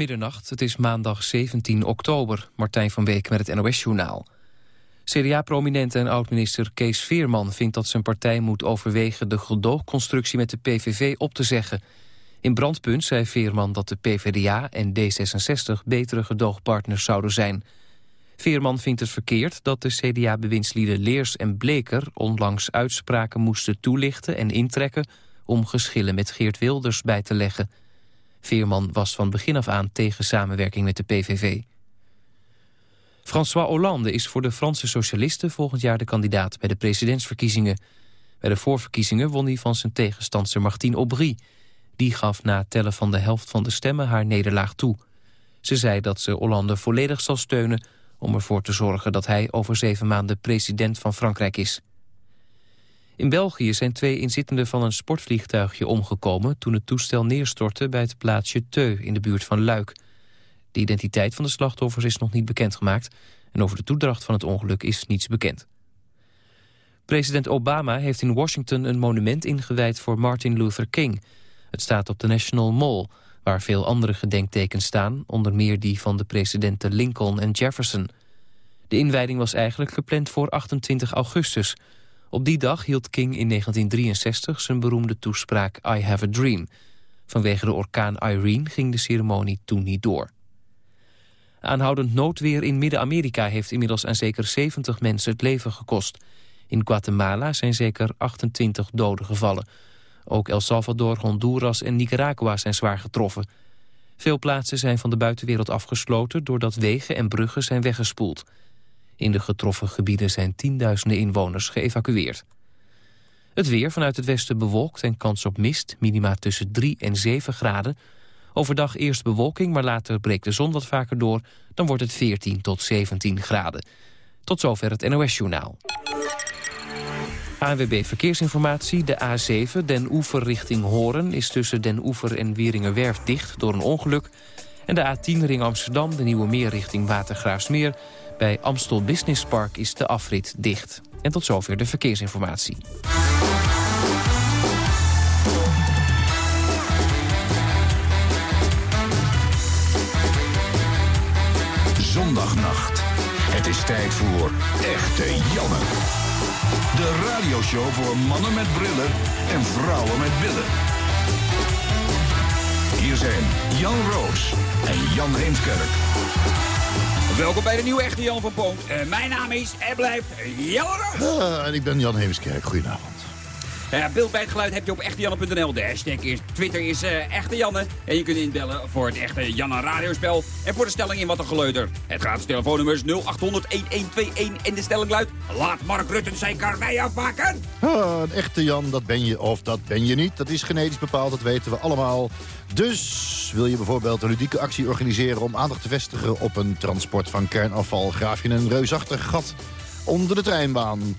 Middernacht, het is maandag 17 oktober. Martijn van Beek met het NOS-journaal. CDA-prominent en oud-minister Kees Veerman vindt dat zijn partij moet overwegen... de gedoogconstructie met de PVV op te zeggen. In Brandpunt zei Veerman dat de PvdA en D66 betere gedoogpartners zouden zijn. Veerman vindt het verkeerd dat de CDA-bewindslieden Leers en Bleker... onlangs uitspraken moesten toelichten en intrekken... om geschillen met Geert Wilders bij te leggen... Veerman was van begin af aan tegen samenwerking met de PVV. François Hollande is voor de Franse socialisten volgend jaar de kandidaat bij de presidentsverkiezingen. Bij de voorverkiezingen won hij van zijn tegenstandster Martine Aubry. Die gaf na tellen van de helft van de stemmen haar nederlaag toe. Ze zei dat ze Hollande volledig zal steunen om ervoor te zorgen dat hij over zeven maanden president van Frankrijk is. In België zijn twee inzittenden van een sportvliegtuigje omgekomen... toen het toestel neerstortte bij het plaatsje Teu in de buurt van Luik. De identiteit van de slachtoffers is nog niet bekendgemaakt... en over de toedracht van het ongeluk is niets bekend. President Obama heeft in Washington een monument ingewijd voor Martin Luther King. Het staat op de National Mall, waar veel andere gedenktekens staan... onder meer die van de presidenten Lincoln en Jefferson. De inwijding was eigenlijk gepland voor 28 augustus... Op die dag hield King in 1963 zijn beroemde toespraak I Have a Dream. Vanwege de orkaan Irene ging de ceremonie toen niet door. Aanhoudend noodweer in Midden-Amerika heeft inmiddels aan zeker 70 mensen het leven gekost. In Guatemala zijn zeker 28 doden gevallen. Ook El Salvador, Honduras en Nicaragua zijn zwaar getroffen. Veel plaatsen zijn van de buitenwereld afgesloten doordat wegen en bruggen zijn weggespoeld. In de getroffen gebieden zijn tienduizenden inwoners geëvacueerd. Het weer vanuit het westen bewolkt en kans op mist, minima tussen 3 en 7 graden. Overdag eerst bewolking, maar later breekt de zon wat vaker door. Dan wordt het 14 tot 17 graden. Tot zover het NOS-journaal. ANWB Verkeersinformatie, de A7, Den Oever richting Horen... is tussen Den Oever en Wieringerwerf dicht door een ongeluk. En de A10 ring Amsterdam, de Nieuwe Meer richting Watergraafsmeer... Bij Amstel Business Park is de afrit dicht. En tot zover de verkeersinformatie. Zondagnacht. Het is tijd voor Echte Janne. De radioshow voor mannen met brillen en vrouwen met billen. Hier zijn Jan Roos en Jan Heemskerk. Welkom bij de nieuwe echte Jan van Poont. Uh, mijn naam is en blijft Jan uh, en ik ben Jan Heemskerk. Goedenavond. Uh, beeld bij het geluid heb je op echtejanne.nl. De hashtag is, Twitter is uh, Echte Janne. En je kunt inbellen voor het Echte Janne radiospel. En voor de stelling in Wat een Geleuter. Het gratis telefoonnummer is 0800-1121. En de stelling luidt... Laat Mark Rutten zijn karwei afmaken. Een echte Jan, dat ben je of dat ben je niet. Dat is genetisch bepaald, dat weten we allemaal. Dus wil je bijvoorbeeld een ludieke actie organiseren... om aandacht te vestigen op een transport van kernafval... graaf je een reusachtig gat onder de treinbaan.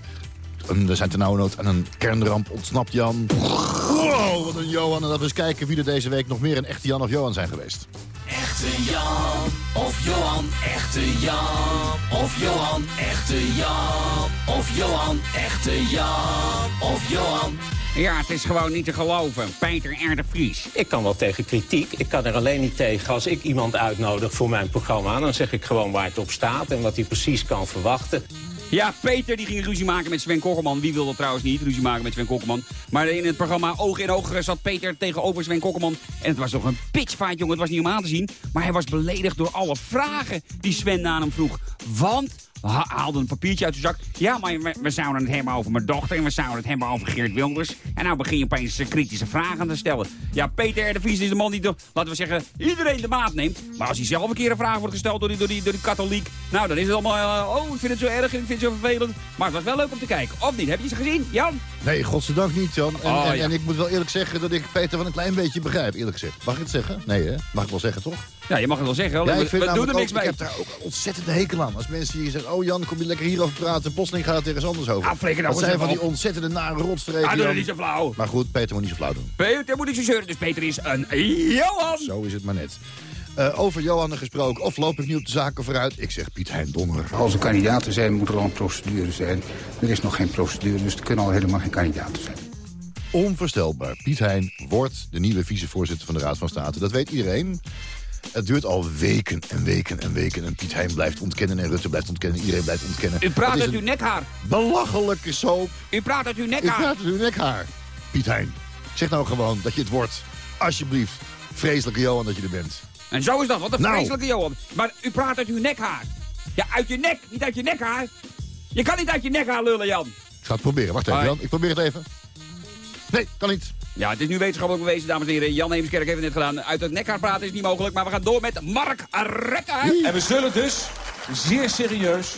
We zijn nood aan een kernramp ontsnapt Jan. Wow, wat een Johan. En laten we eens kijken wie er deze week nog meer een echte Jan of Johan zijn geweest. Echte Jan of Johan, echte Jan of Johan, echte Jan of Johan, echte Jan of Johan. Ja, het is gewoon niet te geloven. Peter R. de Vries. Ik kan wel tegen kritiek. Ik kan er alleen niet tegen als ik iemand uitnodig voor mijn programma. Dan zeg ik gewoon waar het op staat en wat hij precies kan verwachten. Ja, Peter die ging ruzie maken met Sven Kokkelman. Wie wil dat trouwens niet, ruzie maken met Sven Kokkelman. Maar in het programma Oog in Oog zat Peter tegenover Sven Kokkelman. En het was toch een pitchfight, jongen. Het was niet om aan te zien. Maar hij was beledigd door alle vragen die Sven aan hem vroeg. Want haalde een papiertje uit zijn zak. Ja, maar we, we, zouden het hebben over mijn dochter en we zouden het hebben over Geert Wilders. En nou begin je opeens eh, kritische vragen te stellen. Ja, Peter R. de Vries is de man die, de, laten we zeggen, iedereen de maat neemt. Maar als hij zelf een keer een vraag wordt gesteld door die, door die, door die katholiek... nou, dan is het allemaal, uh, oh, ik vind het zo erg en ik vind het zo vervelend. Maar het was wel leuk om te kijken. Of niet? Heb je ze gezien, Jan? Nee, godzijdank niet, Jan. En, oh, en, en, ik moet wel eerlijk zeggen dat ik Peter van een klein beetje begrijp, eerlijk gezegd. Mag ik het zeggen? Nee, hè? Mag ik wel zeggen, toch? Ja, je mag het wel zeggen. Ja, we, doen er niks mee. Ik heb daar ook ontzettend hekel aan. Als mensen hier zeggen, oh Jan, kom je lekker hierover praten. Plotseling gaat het ergens anders over. Ah, flikker nou dat zijn van die ontzettende nare rotstreken. Ah, doe dat niet zo flauw. Maar goed, Peter moet niet zo flauw doen. Peter moet niet zo zeuren, dus Peter is een Johan. Zo is het maar net. Uh, over Johan gesproken, of loop ik nu op de zaken vooruit? Ik zeg Piet Hein Donner. Als er kandidaten zijn, moet er al een procedure zijn. Er is nog geen procedure, dus er kunnen al helemaal geen kandidaten zijn. Onvoorstelbaar. Piet Hein wordt de nieuwe vicevoorzitter van de Raad van State. Dat weet iedereen. Het duurt al weken en weken en weken. En Piet Hein blijft ontkennen en Rutte blijft ontkennen. Iedereen blijft ontkennen. U praat uit uw nekhaar. belachelijke soap. U praat uit uw nekhaar. praat uit uw nekhaar. Piet Hein, zeg nou gewoon dat je het wordt. Alsjeblieft. Vreselijke Johan dat je er bent. En zo is dat, wat een Nou. vreselijke Johan. Maar u praat uit uw nekhaar. Ja, uit je nek, niet uit je nekhaar. Je kan niet uit je nekhaar lullen, Jan. Ik ga het proberen. Wacht even. Jan. Ik probeer het even. Nee, kan niet. Ja, het is nu wetenschappelijk bewezen, dames en heren. Jan Heemskerk heeft het net gedaan. Uit het nekhaar praten is niet mogelijk, maar we gaan door met Mark Rekken. En we zullen dus zeer serieus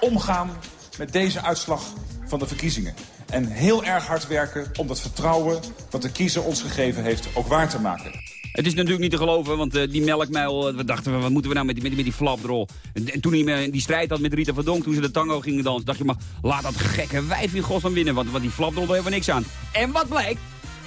omgaan met deze uitslag van de verkiezingen. En heel erg hard werken om dat vertrouwen dat de kiezer ons gegeven heeft ook waar te maken. Het is natuurlijk niet te geloven, want eh, die melkmuil, eh, we dachten we, wat moeten we nou met die, met die, met die flapdrol? En, en toen hij eh, die strijd had met Rita van Donk, toen ze de tango gingen dansen, dacht je maar, laat dat gekke wijf in godsnaam winnen, want, want die flapdrol hebben we niks aan. En wat blijkt?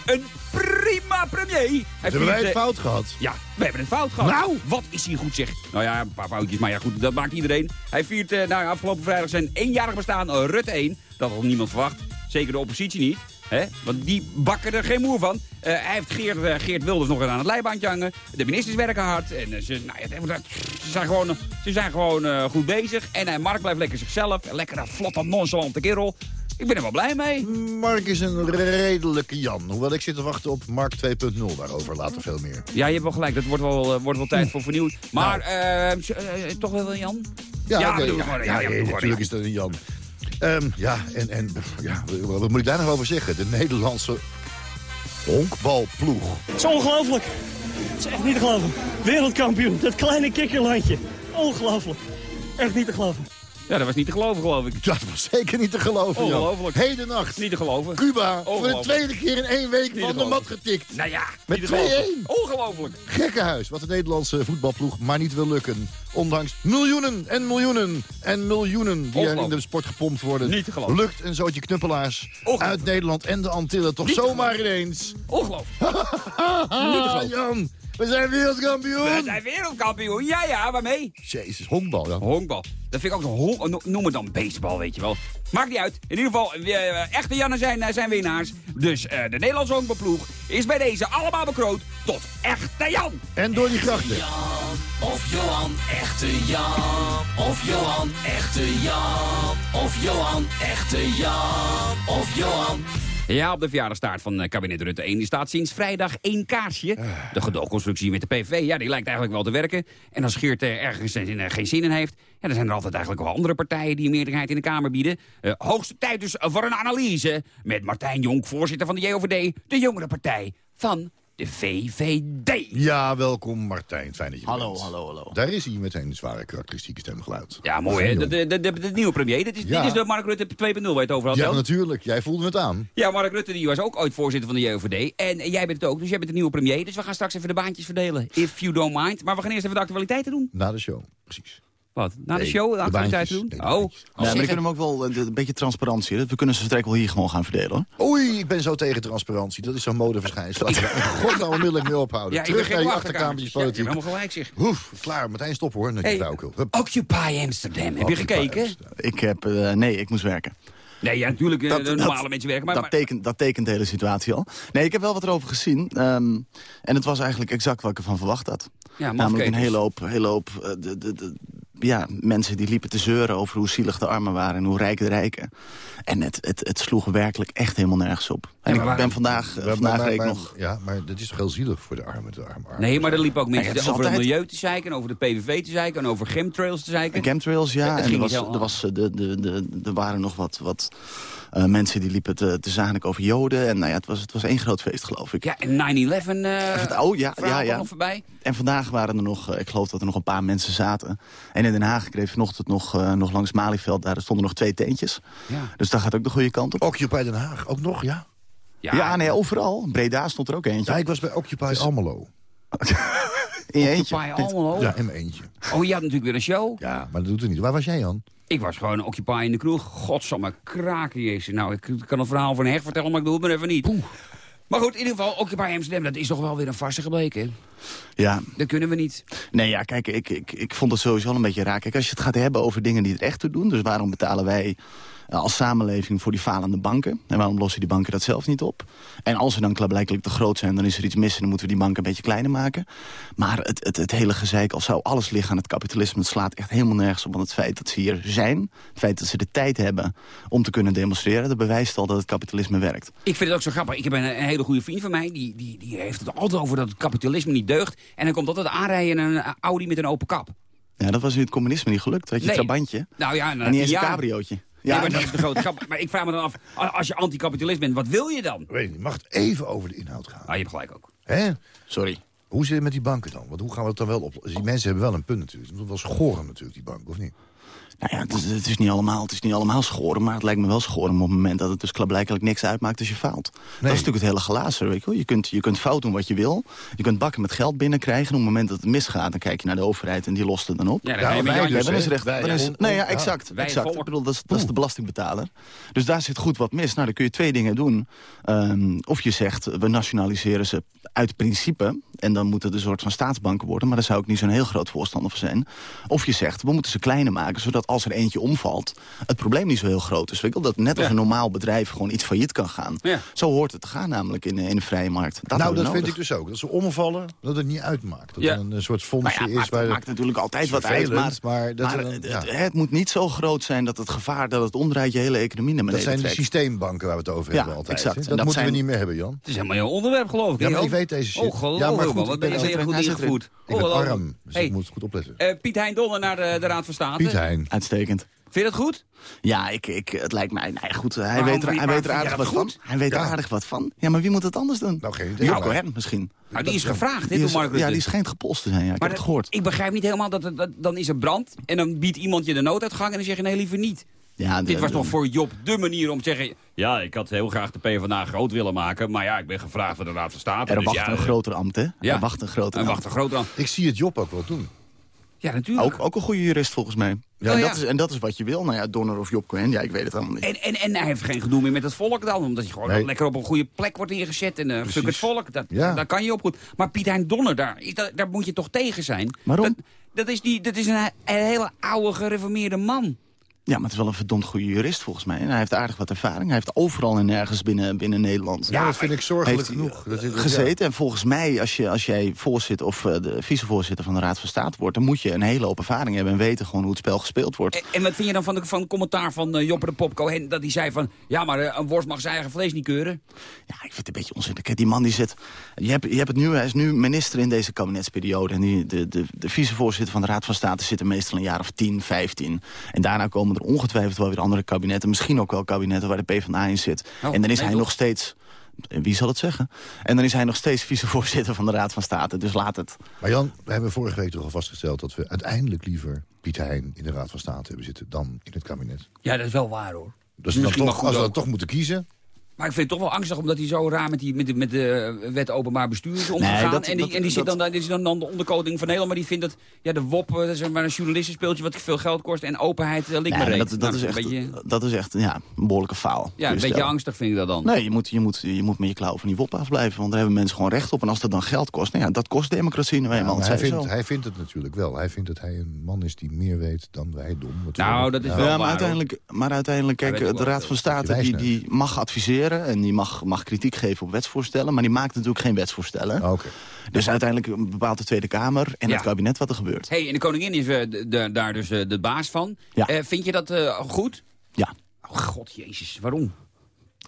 Een prima premier. Hij Hebben wij het fout gehad? Ja, we hebben het fout gehad. Nou! Wat is hij goed zeg. Nou ja, een paar foutjes, maar ja goed, dat maakt iedereen. Hij viert eh, nou, afgelopen vrijdag zijn eenjarig bestaan, eh, Rutte 1. Dat had niemand verwacht. Zeker de oppositie niet. Hè? Want die bakken er geen moer van. Eh, hij heeft Geert, eh, Geert Wilders nog eens aan het leibandje hangen. De ministers werken hard. En ze, nou, ja, ze zijn gewoon, ze zijn gewoon goed bezig. En Mark blijft lekker zichzelf. Lekker een vlotte, nonchalante kerel. Ik ben er wel blij mee. Mark is een redelijke Jan. Hoewel ik zit te wachten op Mark 2.0 daarover. Later veel meer. Ja, je hebt wel gelijk. Dat wordt wel, eh, wordt wel tijd voor vernieuwd. Maar Nou. eh, z- eh, toch wel Jan? Ja, Ja, nee, doe ja, het maar. ja, Ja, ja, ja, doe maar, natuurlijk ja. is dat een Jan. Ehm, ja, en, en ja, wat moet ik daar nog over zeggen? De Nederlandse honkbalploeg. Het is ongelooflijk. Het is echt niet te geloven. Wereldkampioen, dat kleine kikkerlandje. Ongelooflijk. Echt niet te geloven. Ja, dat was niet te geloven, geloof ik. Dat was zeker niet te geloven, Jan. Ongelooflijk. Heden nacht. Niet te geloven. Cuba voor de tweede keer in één week te van de geloven. mat getikt. Nou ja, Met niet te geloven. 2-1. Ongelooflijk. Gekkenhuis, wat de Nederlandse voetbalploeg maar niet wil lukken. Ondanks miljoenen en miljoenen en miljoenen die er in de sport gepompt worden. Niet te geloven. Lukt een zootje knuppelaars uit Nederland en de Antillen toch Niet te zomaar ineens. Ongelooflijk. Ah, Jan, we zijn wereldkampioen. We zijn wereldkampioen. Ja, ja, waarmee? Jezus, honkbal, Jan. Honkbal. Dat vind ik ook zo Noem het dan baseball, weet je wel. Maakt niet uit. In ieder geval, eh, echte Jannen zijn, eh, zijn winnaars. Dus eh, de Nederlandse honkbalploeg is bij deze allemaal bekroond tot echte Jan. En door die grachten. Jan of Johan, echte Jan. Of Johan, echte Jan. Of Johan, echte Jan. Of Johan. Ja, op de verjaardagstaart van eh, kabinet Rutte 1 die staat sinds vrijdag één kaarsje. De gedoogconstructie met de PVV, ja, die lijkt eigenlijk wel te werken. En als Geert er ergens eh, geen zin in heeft... Ja, dan zijn er altijd eigenlijk wel andere partijen die een meerderheid in de Kamer bieden. Eh, hoogste tijd dus voor een analyse met Martijn Jonk, voorzitter van de JOVD... de jongere partij van de VVD. Ja, welkom Martijn. Fijn dat je Hallo, bent. hallo, hallo. Daar is hij meteen een zware karakteristieke stemgeluid. Ja, mooi hè, de, de, de, de- de nieuwe premier. Dit is, Ja. dit is de Mark Rutte 2.0 waar je het over had. Ja, natuurlijk. Jij voelde het aan. Ja, Mark Rutte die was ook ooit voorzitter van de JOVD. En jij bent het ook, dus jij bent de nieuwe premier. Dus we gaan straks even de baantjes verdelen, if you don't mind. Maar we gaan eerst even de actualiteiten doen. Na de show, precies. Wat? Na de show de de actualiteiten doen? Nee, oh, maar ik vind hem ook wel eh, een beetje transparantie. hè. We kunnen ze straks wel hier gewoon gaan verdelen. hoor. Oei, ik ben zo tegen transparantie. Dat is zo'n modeverschijnsel. Laten we er in godsnaam onmiddellijk mee ophouden. ja, Terug naar die achterkamertjes Ja, je politiek. helemaal gelijk zeg. Oef, klaar. Meteen stoppen hoor. Hey. Occupy Amsterdam. Heb je gekeken? Amsterdam. Ik heb... eh, nee, ik moest werken. Nee, ja, natuurlijk. eh, Dat- de normale dat- mensen werken. Maar, dat, maar- tekent, dat tekent de hele situatie al. Nee, ik heb wel wat erover gezien. ehm, en het was eigenlijk exact wat ik ervan verwacht had. ja, Namelijk een hele hoop, hele hoop eh, de, de, de, ja, mensen die liepen te zeuren over hoe zielig de armen waren... en hoe rijk de rijken. En het, het, het sloeg werkelijk echt helemaal nergens op. En maar ik ben vandaag, Maar- vandaag maar- nog... Ja, maar dat is toch heel zielig voor de armen. De armen. Nee, maar er liepen ook mensen over het milieu te zeiken, over de PVV te zeiken en over chemtrails te zeiken. Chemtrails, ja. En er, was, er, was, eh, de, de, de, er waren nog wat, wat eh, mensen die liepen te, te zaniken over joden. En nou ja, het was, het was één groot feest, geloof ik. Ja, en 9-11 eh oh, ja, ja, ja. nog voorbij. En vandaag waren er nog, ik geloof dat er nog een paar mensen zaten. En in Den Haag kreeg ik vanochtend nog, eh, nog langs Malieveld, daar stonden nog twee tentjes. Ja. Dus daar gaat ook de goede kant op. Occupy Den Haag, ook nog, ja? Ja, nee, overal. Breda stond er ook eentje. Ja, ik was bij Occupy Almelo. in je eentje. Occupy allemaal. Ja, in mijn eentje. Oh, je had natuurlijk weer een show. Ja, maar dat doet het niet. Waar was jij, Jan? Ik was gewoon Occupy in de kroeg. Godsamme, kraken jezus. Nou, ik kan een verhaal van een heg vertellen, maar ik doe het maar even niet. Maar goed, in ieder geval, Occupy Amsterdam, dat is toch wel weer een farse gebleken. hè? Ja, Dat kunnen we niet. Nee, ja, kijk, ik, ik, ik vond het sowieso al een beetje raar. Kijk, als je het gaat hebben over dingen die het echt toe doen... dus waarom betalen wij als samenleving voor die falende banken? En waarom lossen die banken dat zelf niet op? En als ze dan klaarblijkelijk te groot zijn, dan is er iets mis... en dan moeten we die banken een beetje kleiner maken. Maar het, het, het hele gezeik, als zou alles liggen aan het kapitalisme... het slaat echt helemaal nergens op aan het feit dat ze hier zijn. Het feit dat ze de tijd hebben om te kunnen demonstreren... dat bewijst al dat het kapitalisme werkt. Ik vind het ook zo grappig. Ik heb een, een hele goede vriend van mij. Die, die, die heeft het altijd over dat het kapitalisme niet deugt. En dan komt altijd aanrijden in een Audi met een open kap. Ja, dat was in het communisme niet gelukt. Had je Nee. trabantje Nou ja, en niet eens ja. een cabriootje. Ja, maar dat is de grote grap. Maar ik vraag me dan af, als je anticapitalist bent, wat wil je dan? Weet je, mag het even over de inhoud gaan? Ah, je hebt gelijk ook. Hè? Sorry. Hoe zit het met die banken dan? Want hoe gaan we het dan wel oplossen? Die mensen hebben wel een punt natuurlijk. Het moet wel schoren natuurlijk, die bank, of niet? Nou ja, het is, het, is niet allemaal, het is niet allemaal schoren, maar het lijkt me wel schoren op het moment dat het dus klaarblijkelijk niks uitmaakt als je faalt. Dat is natuurlijk het hele glazen, weet je wel. Je kunt, je kunt fout doen wat je wil, je kunt bakken met geld binnenkrijgen. En op het moment dat het misgaat, dan kijk je naar de overheid en die lost het dan op. Ja, dan met wij dus, Ja, dan is hè? echt, Wij, dan is, ja. nee, ja, Ja. exact. Exact. Ik bedoel, dat is, dat is de belastingbetaler. Dus daar zit goed wat mis. Nou, dan kun je twee dingen doen. Ehm, of je zegt, we nationaliseren ze uit principe. En dan moeten het een soort van staatsbanken worden. Maar daar zou ik niet zo'n heel groot voorstander van zijn. Of je zegt, we moeten ze kleiner maken. Zodat als er eentje omvalt, het probleem niet zo heel groot is. Weet? Dat net als Ja. een normaal bedrijf gewoon iets failliet kan gaan. Ja. Zo hoort het te gaan namelijk in, in de vrije markt. Dat nou, dat vind ik dus ook. Dat ze omvallen, dat het niet uitmaakt. Dat Ja. er een, een soort fondsje ja, is maakt, waar... maakt natuurlijk altijd wat uit. Maar, dat maar een- het, ja. het moet niet zo groot zijn dat het gevaar dat het omdraait je hele economie naar Dat zijn de systeembanken waar we het over Ja, hebben altijd. exact. Dat, dat moeten we niet meer hebben, Jan. Het is helemaal jouw onderwerp, geloof ik. Ja, maar ik weet deze shit. Oh, geloof Ja, maar me, goed, Wat ben je zeer goed hij ingevoerd. Ik ben arm, dus Hey, ik moet goed opletten. eh, Piet Hein Donner naar de, de Raad van State. Piet Hein. Uitstekend. Vind je dat goed? Ja, ik, ik, het lijkt mij... Nou ja, goed, hij Waarom weet er, hij weet er aardig wat van. Hij weet er Ja. aardig wat van. Ja, maar wie moet het anders doen? Nou, geen idee. Misschien. Nou, die is dat- gevraagd, hè, door is, Mark Rutte. ja, die schijnt gepolst te zijn. Ja, ik Maar heb het gehoord. ik begrijp niet helemaal dat, het- dat dan is er brand en dan biedt iemand je de nooduitgang en dan zeg je nee, liever niet. Ja, de- Dit was toch voor Job de manier om te zeggen... ja, ik had heel graag de PvdA groot willen maken... maar ja, ik ben gevraagd door de Raad van State. Er dus wacht ja, een eh, groter ambt, hè? ja. Er wacht een groter En ambt. wacht een groot aan. Ik zie het Job ook wel doen. Ja, natuurlijk. Ook, ook een goede jurist volgens mij. Ja, en, ja. dat is, en dat is wat je wil. Nou ja, Donner of Job Cohen, ja, ik weet het allemaal niet. En, en, en hij heeft geen gedoe meer met het volk dan. Omdat hij gewoon Nee. lekker op een goede plek wordt ingezet. En eh fuck het volk, dat, Ja. daar kan je op goed. Maar Piet Hein Donner, daar, dat, daar moet je toch tegen zijn? Waarom? Dat, dat is, die, dat is een, een hele oude gereformeerde man. Ja, maar het is wel een verdomd goede jurist volgens mij. En hij heeft aardig wat ervaring. Hij heeft overal en nergens binnen, binnen Nederland. Ja, dat vind ik zorgelijk hij, genoeg. Dat is- gezeten. En volgens mij, als, je, als jij voorzitter of eh, de vicevoorzitter van de Raad van State wordt... dan moet je een hele hoop ervaring hebben en weten gewoon hoe het spel gespeeld wordt. En, en wat vind je dan van, de, van het commentaar van uh, Joppe de Pop Cohen? Dat hij zei van, ja, maar eh, een worst mag zijn eigen vlees niet keuren. Ja, ik vind het een beetje onzinnig. Die man die zit... Je hebt, je hebt het nu, hij is nu minister in deze kabinetsperiode. En die, de, de, de vicevoorzitter van de Raad van State zit er meestal een jaar of 10, 15. En daarna komen er ongetwijfeld wel weer andere kabinetten. Misschien ook wel kabinetten waar de PvdA in zit. Oh, en dan is hij toch? nog steeds... Wie zal het zeggen? En dan is hij nog steeds vicevoorzitter van de Raad van State. Dus laat het. Maar Jan, we hebben vorige week toch al vastgesteld... dat we uiteindelijk liever Piet Hein in de Raad van State hebben zitten... dan in het kabinet. Ja, dat is wel waar hoor. Dus dan Misschien wel toch, goed als we dan toch moeten kiezen... Maar ik vind het toch wel angstig, omdat hij zo raar met, die, met, de, met de wet openbaar bestuur is omgegaan. dat- en die, dat- en die, zit dat- dan, die is dan, dan de onderkoning van Nederland. Maar die vindt dat ja, de WOP, eh, dat is maar een journalistenspeeltje wat veel geld kost. En openheid, uh, lik Nee, maar reet. dat, dat, Nou, is echt, beetje, dat is echt ja, een behoorlijke faal. ja, een beetje stellen. angstig vind ik dat dan. Nee, je moet, je, moet, je moet met je klauw van die wop afblijven. Want daar hebben mensen gewoon recht op. En als dat dan geld kost, nou ja, dat kost democratie nou eenmaal. dat hij, vindt, zo. hij vindt het natuurlijk wel. Hij vindt dat hij een man is die meer weet dan wij dom. Nou, dat is Ja. wel Ja, waar, maar uiteindelijk, maar uiteindelijk kijk, de. Raad van State die, die mag adviseren en die mag, mag kritiek geven op wetsvoorstellen. Maar die maakt natuurlijk geen wetsvoorstellen. Ah, Oké. Dus uiteindelijk bepaalt de Tweede Kamer en Ja. het kabinet wat er gebeurt. hey, en de koningin is eh, de- de- daar dus eh, de baas van. Ja. Eh, vind je dat eh, goed? Ja, Oh, god, jezus, waarom?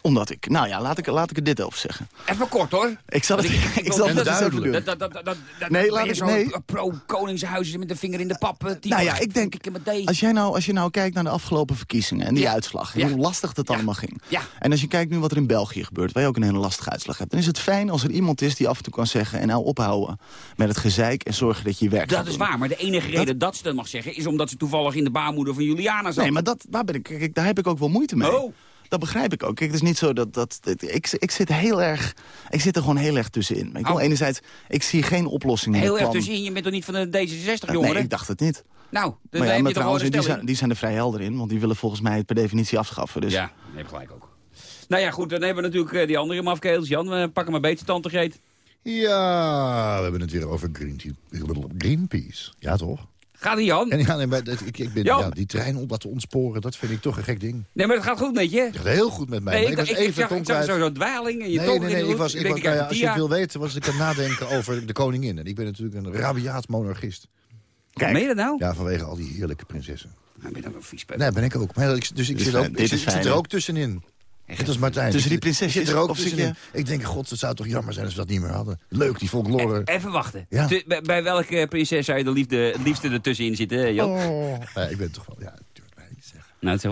Omdat ik... Nou ja, laat ik, laat ik er dit over zeggen. Even kort hoor. Ik zal het, ik, zal het dat-. Dat, dat, dat, dat, dat, dat- Nee, laat ik- nee. pro-koningshuizen met de vinger in de pap. eh. Nou ja, ik denk, als, jij nou, als je nou kijkt naar de afgelopen verkiezingen en die Ja. uitslag... en Ja. hoe lastig Ja. allemaal ging. Ja. En als je kijkt nu wat er in België gebeurt... waar je ook een hele lastige uitslag hebt... dan is het fijn als er iemand is die af en toe kan zeggen... en nou ophouden met het gezeik en zorgen dat je je werk Dat is waar, maar de enige reden dat ze dat mag zeggen... is omdat ze toevallig in de baarmoeder van Juliana zat. Nee, maar dat, daar, ben ik, daar heb ik ook wel moeite mee. Oh. Dat begrijp ik ook. Kijk, het is niet zo dat... dat, dat- ik, ik zit heel erg... Ik zit er gewoon heel erg tussenin. Ik wil Oh. enerzijds... Ik zie geen oplossing in Heel het erg tussenin, je bent toch niet van de D66, Eh, jongeren? Nee, ik dacht het niet. Nou, dan Maar ja, maar trouwens, die zijn, die zijn er vrij helder in. Want die willen volgens mij het per definitie afschaffen. Dus Ja, je hebt gelijk ook. Nou ja, goed, dan hebben we natuurlijk eh, die andere mafkeels. Jan, uh, pak hem een beetje, tante Greet. Ja, we hebben het weer over Green Greenpeace. Ja, toch? Gaat ie, Jan? En ja, nee, maar dat- ik, ik ben, Jan. ja, die trein op laten ontsporen, dat vind ik toch een gek ding. Nee, maar het gaat goed met je. Het gaat heel goed met mij. Nee, maar ik, ik was ik, even zag, ik zag kwijt. zo'n dwaling en je Nee, tong nee, ik was, ik was, ik nou ja, als je het wil weten, was ik aan het nadenken over de koningin. En ik ben natuurlijk een rabiaat monarchist. Hoe meen je dat nou? Ja, vanwege al die heerlijke prinsessen. Nou, ben je dan een vies Nee, ben ik ook. Maar ik, dus ik, zit, ik, dit zit, ik er ook tussenin. Net als Martijn. Tussen die prinsesjes? Zit er ook tussenin. je- Ik denk, god, het zou toch jammer zijn als we dat niet meer hadden. Leuk, die folklore. Even wachten. Ja. Bij, bij welke prinses zou je de liefde, het liefste ertussenin zitten, hè, Jan? Oh. Ja, ik ben toch wel, ja, natuurlijk mij niet zeggen. Nou, het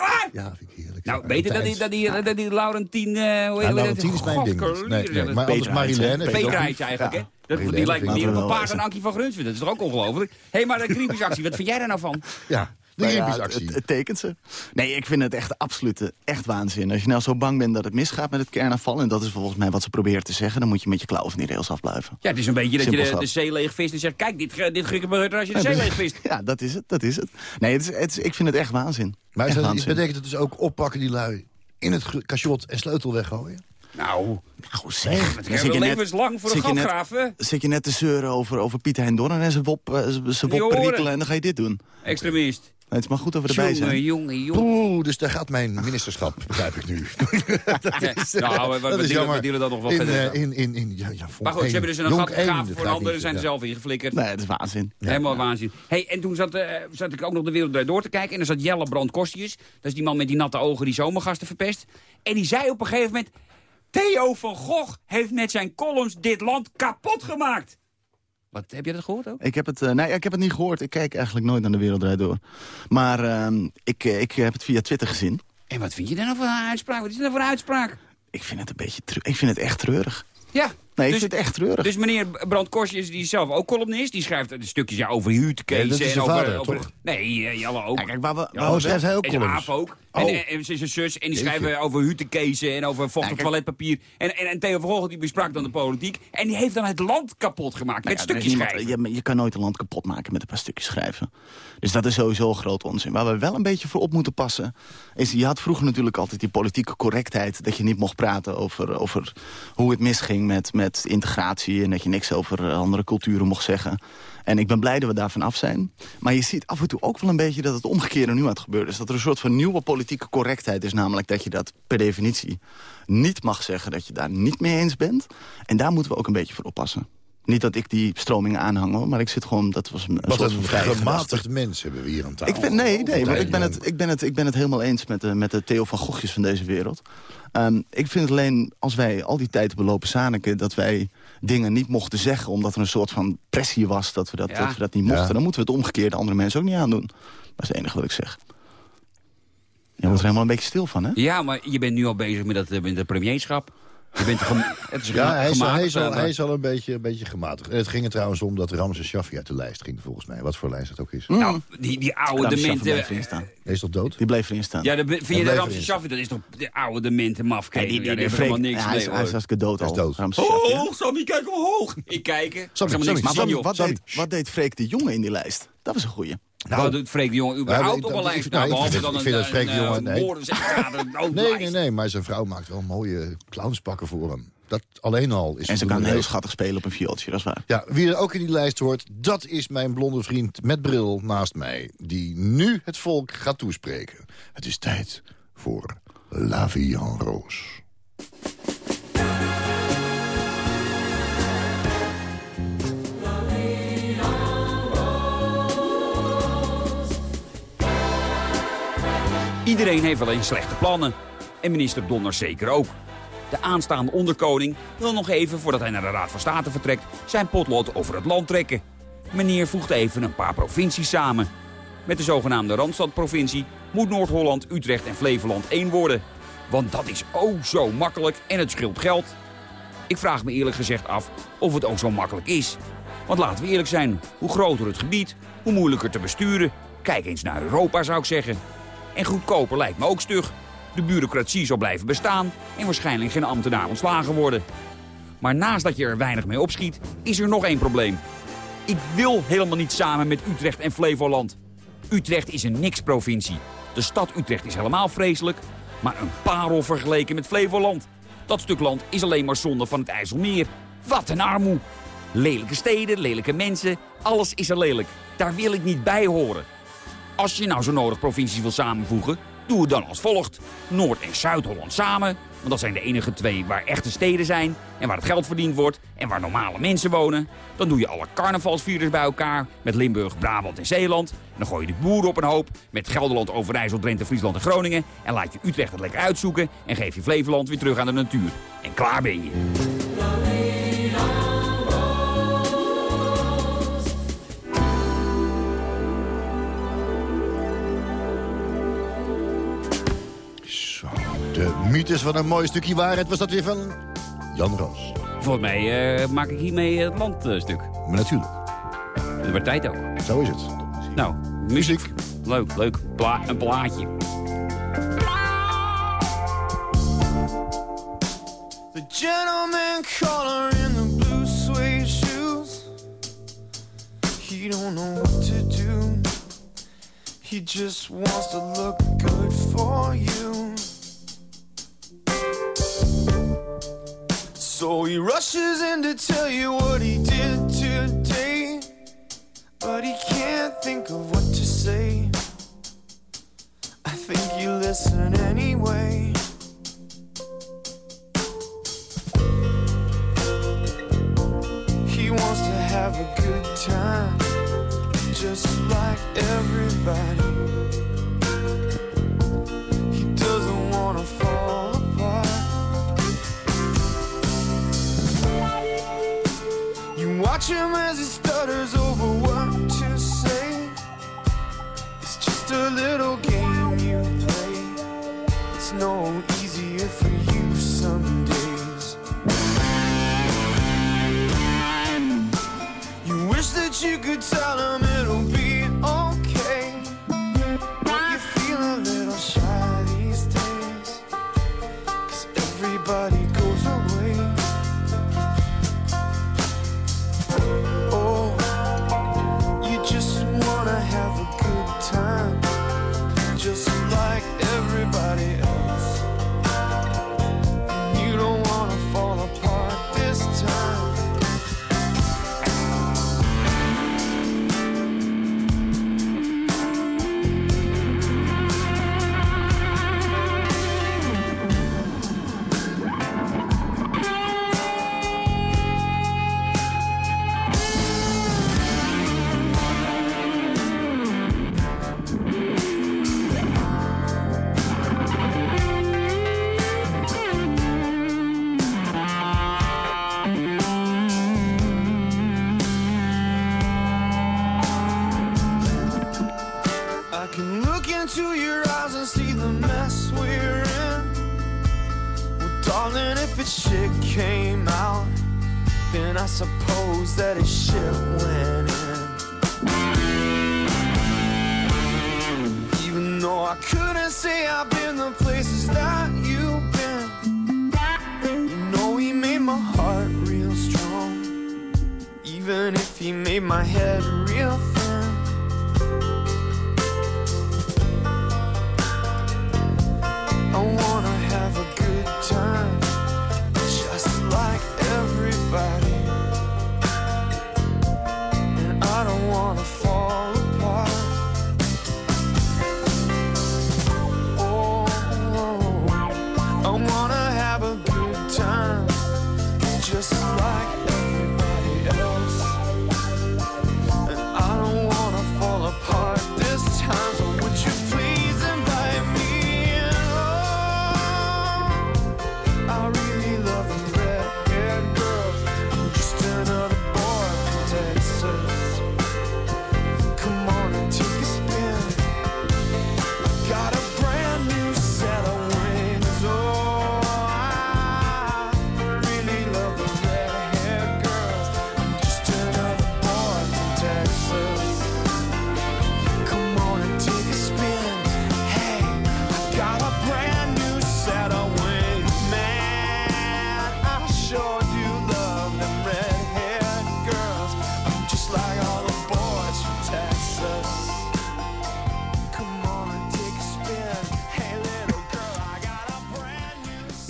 waar? Ja, vind ik heerlijk. Nou, beter dan die, dan die, dan die Laurentien... eh hoe Ja, Laurentien het? is mijn ding Nee, nee, dat maar anders Marilène. Peekraadje goed. eigenlijk, hè? Ja. Dat, die lijkt meer op een paard eens. Ankie van Grunsven. Dat is toch ook ongelooflijk? Hé, hey, maar de Greenpeace-actie, wat vind jij daar nou van? Ja, Nou ja, het, het tekent ze. Nee, ik vind het echt absolute echt waanzin. Als je nou zo bang bent dat het misgaat met het kernafval... en dat is volgens mij wat ze proberen te zeggen... dan moet je met je klauwen van die rails afblijven. Ja, het is een beetje dat je de, de zee leeg vist en zegt... Kijk, dit, ge- dit gebeurt er als je de zee leeg vist. Ja, dat is het, dat is het. Nee, het is, het is, ik vind het echt waanzin. Maar echt is dat, waanzin. betekent het dus ook oppakken die lui in het cachot en sleutel weggooien? Nou, Nou zeg, het zit je net- levenslang voor de zit je net- gatgraven. Zit je net te zeuren over, over Pieter Hendorren en zijn wop, eh, zijn wop en dan ga je dit doen. Extremist. Nee, het is maar goed dat we erbij zijn. Jongen, jongen, jongen. Oeh, dus daar gaat mijn ministerschap, begrijp ik nu. dat is, Nou, we- dat is dealen- jammer. we dealen dat nog wel in, verder. eh, in, in, in, ja, ja, Maar goed, ze hebben dus een gat gegraven voor een ander en zijn er zelf. zelf ingeflikkerd. Nee, het is waanzin. Helemaal waanzin. Hey, en toen zat, eh, zat ik ook nog de wereld door te kijken. En er zat Jelle Brand Kostjes. Dat is die man met die natte ogen die zomergasten verpest. En die zei op een gegeven moment... Theo van Gogh heeft met zijn columns dit land kapot gemaakt. Wat, heb je dat gehoord ook? Ik heb, het, eh, nee, ik heb het niet gehoord. Ik kijk eigenlijk nooit naar de wereld door. Maar ehm, ik, eh, ik heb het via Twitter gezien. En wat vind je dan nou voor een uitspraak? Wat is dat nou voor een uitspraak? Ik vind het een beetje Ik vind het echt treurig. Ja. Nee, ik dus, vind het echt treurig. dus meneer Brand Kostjes, die is zelf ook columnist. Die schrijft de stukjes ja, over huurtekees. Nee, dat is en over, vader, over, toch? Nee, eh, Jelle ook. Ja, kijk, waar we, Ja, waar we schrijft hij ook en columns? ook. Oh. En, en, en zijn zus. En die Jeetje. schrijven over hutekezen en over vochtig Ja, toiletpapier. En, en, en Theo die besprak dan de politiek. En die heeft dan het land kapot gemaakt Nou met ja, stukjes niemand- schrijven. je, je kan nooit een land kapot maken met een paar stukjes schrijven. Dus dat is sowieso een groot onzin. Waar we wel een beetje voor op moeten passen... is, je had vroeger natuurlijk altijd die politieke correctheid... dat je niet mocht praten over, over hoe het misging met, met integratie... en dat je niks over eh, andere culturen mocht zeggen. En ik ben blij dat we daarvan af zijn. Maar je ziet af en toe ook wel een beetje dat het omgekeerde nu aan het gebeuren is. Dat er een soort van nieuwe politieke correctheid is. Namelijk dat je dat per definitie niet mag zeggen... dat je daar niet mee eens bent. En daar moeten we ook een beetje voor oppassen. Niet dat ik die stromingen aanhang, hoor, maar ik zit gewoon... Dat was een, Wat soort een gematigd mens hebben we hier aan tafel. Ik ben, nee, nee, maar ik ben, het, ik, ben het, ik ben het helemaal eens met de, met de Theo van Gogjes van deze wereld. Ehm, ik vind het alleen, als wij al die tijd hebben lopen zaniken... dat wij dingen niet mochten zeggen... omdat er een soort van pressie was dat we dat, Ja. dat, we dat niet mochten... Ja. dan moeten we het omgekeerde andere mensen ook niet aandoen. Dat is het enige wat ik zeg. Je wordt er helemaal een beetje stil van, hè? Ja, maar je bent nu al bezig met dat, eh, met het premierschap. Je bent gem- het is Ja, hij is, al- hij, gematigd, is al, eh, hij is al een beetje, een beetje gematigd. En het ging er trouwens om dat Ramses Shaffi uit de lijst ging, volgens mij. Wat voor lijst het ook is. Nou, die, die oude Ramses Shaffi dementen... bleef erin staan. Hij is toch dood? Die bleef erin staan. Ja, de, vind je de Ramses staan. Shaffi, dat is toch de oude dementen mafketel. Nee, die, die, Ja, die, heeft helemaal niks ja, hij, is, mee, hij is hartstikke dood Hij is al. dood. Ramses Shaffi, hè? Oh, Sammy, kijk omhoog. Ik kijken. Is Sammy, Sammy, Maar joh. wat, Sammy. deed, wat deed Freek de Jonge in die lijst? Dat was een goeie. Wat doet Freek de Jong überhaupt ik- op een lijst? Nou, nou, ik behalve vind- dan ik een, vind dat Freek de een, Jonge- eh, nee. Nee, nee, nee, maar zijn vrouw maakt wel mooie clownspakken voor hem. Dat alleen al is En ze kan heel schattig spelen op een viooltje, dat is waar. Ja, wie er ook in die lijst hoort, dat is mijn blonde vriend met bril naast mij. Die nu het volk gaat toespreken. Het is tijd voor La Vie en Rose. Iedereen heeft wel eens slechte plannen. En minister Donner zeker ook. De aanstaande onderkoning wil nog even, voordat hij naar de Raad van State vertrekt... zijn potlood over het land trekken. Meneer voegt even een paar provincies samen. Met de zogenaamde Randstadprovincie moet Noord-Holland, Utrecht en Flevoland één worden. Want dat is oh zo makkelijk en het scheelt geld. Ik vraag me eerlijk gezegd af of het ook zo makkelijk is. Want laten we eerlijk zijn, hoe groter het gebied, hoe moeilijker te besturen. Kijk eens naar Europa zou ik zeggen. En goedkoper lijkt me ook stug. De bureaucratie zal blijven bestaan en waarschijnlijk geen ambtenaar ontslagen worden. Maar naast dat je er weinig mee opschiet, is er nog één probleem. Ik wil helemaal niet samen met Utrecht en Flevoland. Utrecht is een niks-provincie. De stad Utrecht is helemaal vreselijk, maar een parel vergeleken met Flevoland. Dat stuk land is alleen maar zonde van het IJsselmeer. Wat een armoe. Lelijke steden, lelijke mensen, alles is er lelijk. Daar wil ik niet bij horen. Als je nou zo nodig provincies wil samenvoegen, doe het dan als volgt. Noord- en Zuid-Holland samen, want dat zijn de enige twee waar echte steden zijn... en waar het geld verdiend wordt en waar normale mensen wonen. Dan doe je alle carnavalsvierders bij elkaar met Limburg, Brabant en Zeeland. Dan gooi je de boeren op een hoop met Gelderland, Overijssel, Drenthe, Friesland en Groningen. En laat je Utrecht het lekker uitzoeken en geef je Flevoland weer terug aan de natuur. En klaar ben je. De mythes van een mooi stukje waarheid was dat weer van Jan Roos. Volgens mij eh, maak ik hiermee het landstuk. Maar natuurlijk, Dat wordt tijd ook. zo is het. Nou, muziek. Leuk, leuk. Pla een plaatje. The gentleman caller in the blue suede shoes. He don't know what to do. He just wants to look good for you. Tell you what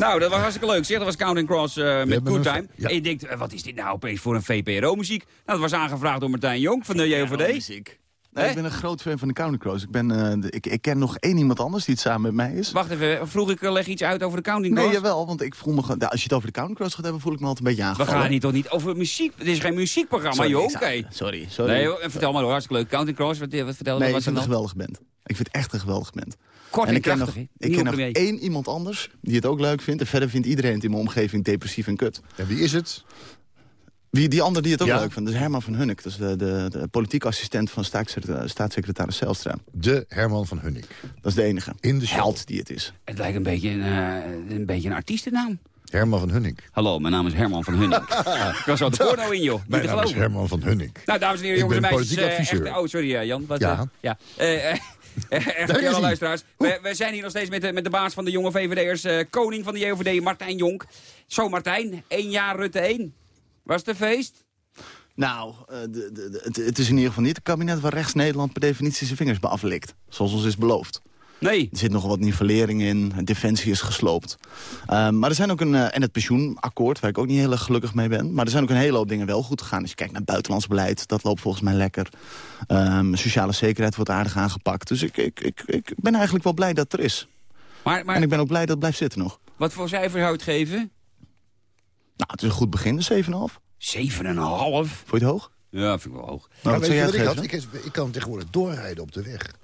Nou, dat was hartstikke leuk. Zeg, dat was Counting Cross eh, met Good Time. ja. En je denkt, eh, wat is dit nou opeens voor een VPRO-muziek? Nou, dat was aangevraagd door Martijn Jong van de JOVD. muziek. Nee, ik ben een groot fan van de Counting Crows. Ik, ben, eh, ik, ik ken nog één iemand anders die het samen met mij is. Wacht even, vroeg ik leg iets uit over de Counting Nee, Cross? jawel, want ik voel me... gewoon- nou, Als je het over de Counting Crows gaat hebben, voel ik me altijd een beetje We aangevallen. gaan hier toch niet over muziek? Het is geen muziekprogramma, joh. Oké. Sorry, sorry. Nee, joh, vertel maar hoor, hartstikke leuk. Counting Cross, wat, wat vertelde Nee, wat ik vind het een geweldige band. Ik vind het echt een geweldige band. Kort en ik ken nog, ik ken nog één iemand anders die het ook leuk vindt. En verder vindt iedereen het in mijn omgeving depressief en kut. En wie is het? Wie, die ander die het ook Ja. leuk vindt, dat is Herman van Hunnik. Dat is de, de, de politiek assistent van staatssecretaris, Zijlstra. De Herman van Hunnik. Dat is de enige In de show. held die het is. Het lijkt een beetje een, eh, een, beetje een artiestennaam. Herman van Hunnik. Hallo, mijn naam is Herman van Hunnik. ik was al de porno in, joh. Niet Mijn naam is. Herman van Hunnik. Nou, dames en heren, jongens en ben meisjes. politiek eh, adviseur. echt- oh, sorry, eh, Jan. Wat, Ja. eh, ja. Echt, alle luisteraars. We, we zijn hier nog steeds met de, met de baas van de jonge VVD'ers. eh, koning van de JOVD, Martijn Jonk. Zo, Martijn. één jaar Rutte 1. Was het een feest? Nou, eh, de, de, de- het, is in ieder geval niet het kabinet waar rechts Nederland per definitie zijn vingers bij aflikt. Zoals ons is beloofd. Nee. Er zit nog wat nivellering in, defensie is gesloopt. Ehm, maar er zijn ook een, eh, en het pensioenakkoord, waar ik ook niet heel erg gelukkig mee ben. Maar er zijn ook een hele hoop dingen wel goed gegaan. Als je kijkt naar buitenlands beleid, dat loopt volgens mij lekker. Ehm, sociale zekerheid wordt aardig aangepakt. Dus ik, ik, ik, ik ben eigenlijk wel blij dat het er is. Maar, maar En ik ben ook blij dat het blijft zitten nog. wat voor cijfer zou je het geven? Nou, het is een goed begin, de 7,5. 7,5. Vond je het hoog? Ja, vind ik wel hoog. Nou, Maar wat weet zou je jij wat ik had? Ik, ik kan tegenwoordig doorrijden op de weg.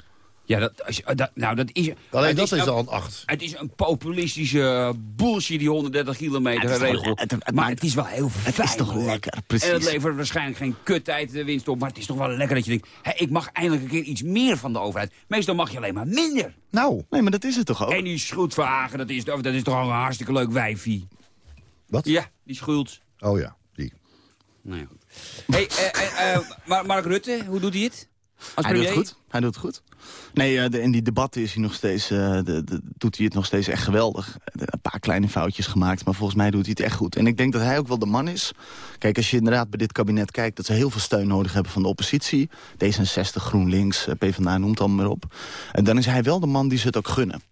Ja, dat, als je- dat, nou, dat is... Alleen het dat is een- al een 8. Het is een populistische bullshit, die 130 kilometer het regel. het- het maar het is wel heel fijn. Het is toch hoor. lekker, En het precies. levert waarschijnlijk geen kuttijd de winst op. Maar het is toch wel lekker dat je denkt... Hé, ik mag eindelijk een keer iets meer van de overheid. Meestal mag je alleen maar minder. Nou, Nee, maar dat is het toch ook? En die Schroetverhagen, dat is, dat is toch al een hartstikke leuk wijfie. wat? Ja, die Schultz. Oh ja, die. Nou ja, goed. Hey, eh, eh, eh, Mar- Mark Rutte, hoe doet hij het? Als Hij doet het goed. Hij doet het goed. Nee, eh, de, in die debatten is hij nog steeds, eh, de, de- doet hij het nog steeds echt geweldig. De- Een paar kleine foutjes gemaakt, maar volgens mij doet hij het echt goed. En ik denk dat hij ook wel de man is. Kijk, als je inderdaad bij dit kabinet kijkt... dat ze heel veel steun nodig hebben van de oppositie. D66, GroenLinks, eh, PvdA, noemt allemaal maar op. En dan is hij wel de man die ze het ook gunnen.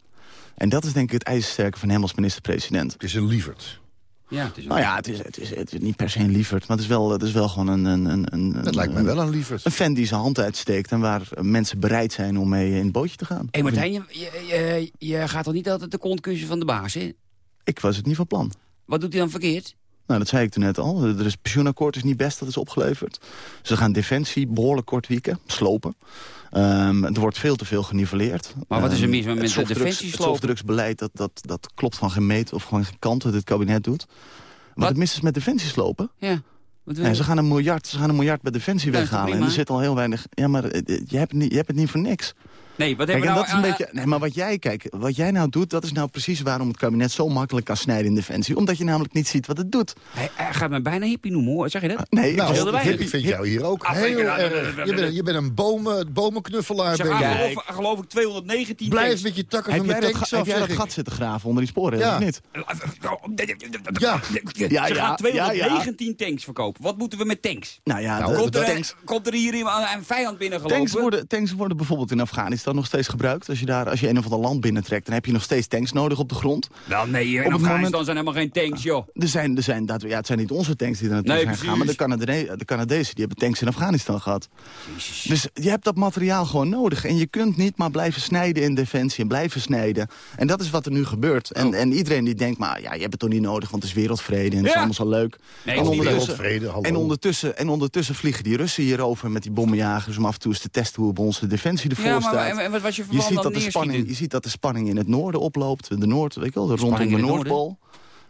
En dat is denk ik het ijzersterke van hem als minister-president. Het is een lieverd. Ja, het is een- Nou ja, het is, het, is, het is niet per se een lieverd, maar het is wel, het is wel gewoon een... een, een, een Dat lijkt mij wel een lieverd. Een fan die zijn hand uitsteekt en waar mensen bereid zijn om mee in het bootje te gaan. Hé Martijn, je, je, je, je gaat toch niet altijd de kont kussen van de baas, hè? Ik was het niet van plan. Wat doet hij dan verkeerd? Nou, dat zei ik toen net al. Er is het pensioenakkoord is niet best, dat is opgeleverd. Ze gaan defensie behoorlijk kort wieken, slopen. Ehm, er wordt veel te veel geniveleerd. Maar wat is er Ehm, mis met het de defensie Het slopen? softdrugsbeleid, dat, dat, dat klopt van geen meet of gewoon geen kant wat dit kabinet doet. Wat, Wat? het mis is met defensie slopen. Ja. Nee, ze, gaan een miljard, ze gaan een miljard bij defensie weghalen. En er zit al heel weinig... Ja, maar eh, eh, je hebt, het niet, je hebt het niet voor niks. Nee, wat Kijk, we dat nou... is een beetje, nee, maar wat jij, kijk, wat jij nou doet, dat is nou precies waarom het kabinet zo makkelijk kan snijden in defensie. Omdat je namelijk niet ziet wat het doet. Hij, hij gaat me bijna hippie noemen, hoor. Zeg je dat? Nee, ik Nou, ik vind jou hier ook heel nou, erg. Je bent, je bent een bomen, bomenknuffelaar. Ze Ben gaan je. geloof, geloof ik 219 Blijf tanks. met je takken van jij mijn dat, tanks heb af, jij dat zeg gat zitten graven onder die sporen? Ja. Niet? Ja. Ze Ja, gaan ja, 219 tanks verkopen. Wat moeten we met tanks? Nou ja, Nou, de, Komt de er, tanks, komt er hier iemand- een vijand binnengelopen? tanks, worden, tanks worden bijvoorbeeld in Afghanistan nog steeds gebruikt. Als je, daar, als je een of ander land binnentrekt, dan heb je nog steeds tanks nodig op de grond. Wel, nee, hier in Op het Afghanistan moment- zijn helemaal geen tanks, joh. Er zijn, er zijn, dat, ja, het zijn niet onze tanks die er naartoe Nee, zijn gegaan, maar de. Canade de Canadezen die hebben tanks in Afghanistan gehad. Dus je hebt dat materiaal gewoon nodig. En je kunt niet maar blijven snijden in defensie en blijven snijden. En dat is wat er nu gebeurt. En, Oh. en iedereen die denkt, maar ja, je hebt het toch niet nodig, want het is wereldvrede en het is allemaal zo leuk. Nee, en, het is niet ondertussen, wereldvrede, hallo. en, ondertussen, en ondertussen vliegen die Russen hierover met die bommenjagers om af en toe eens te testen hoe bij onze defensie ervoor Ja, maar staat. En, en wat was je ziet, dat de spanning, je ziet dat de spanning in het noorden oploopt. De Noord, weet je wel, de rondom de? Noordpool.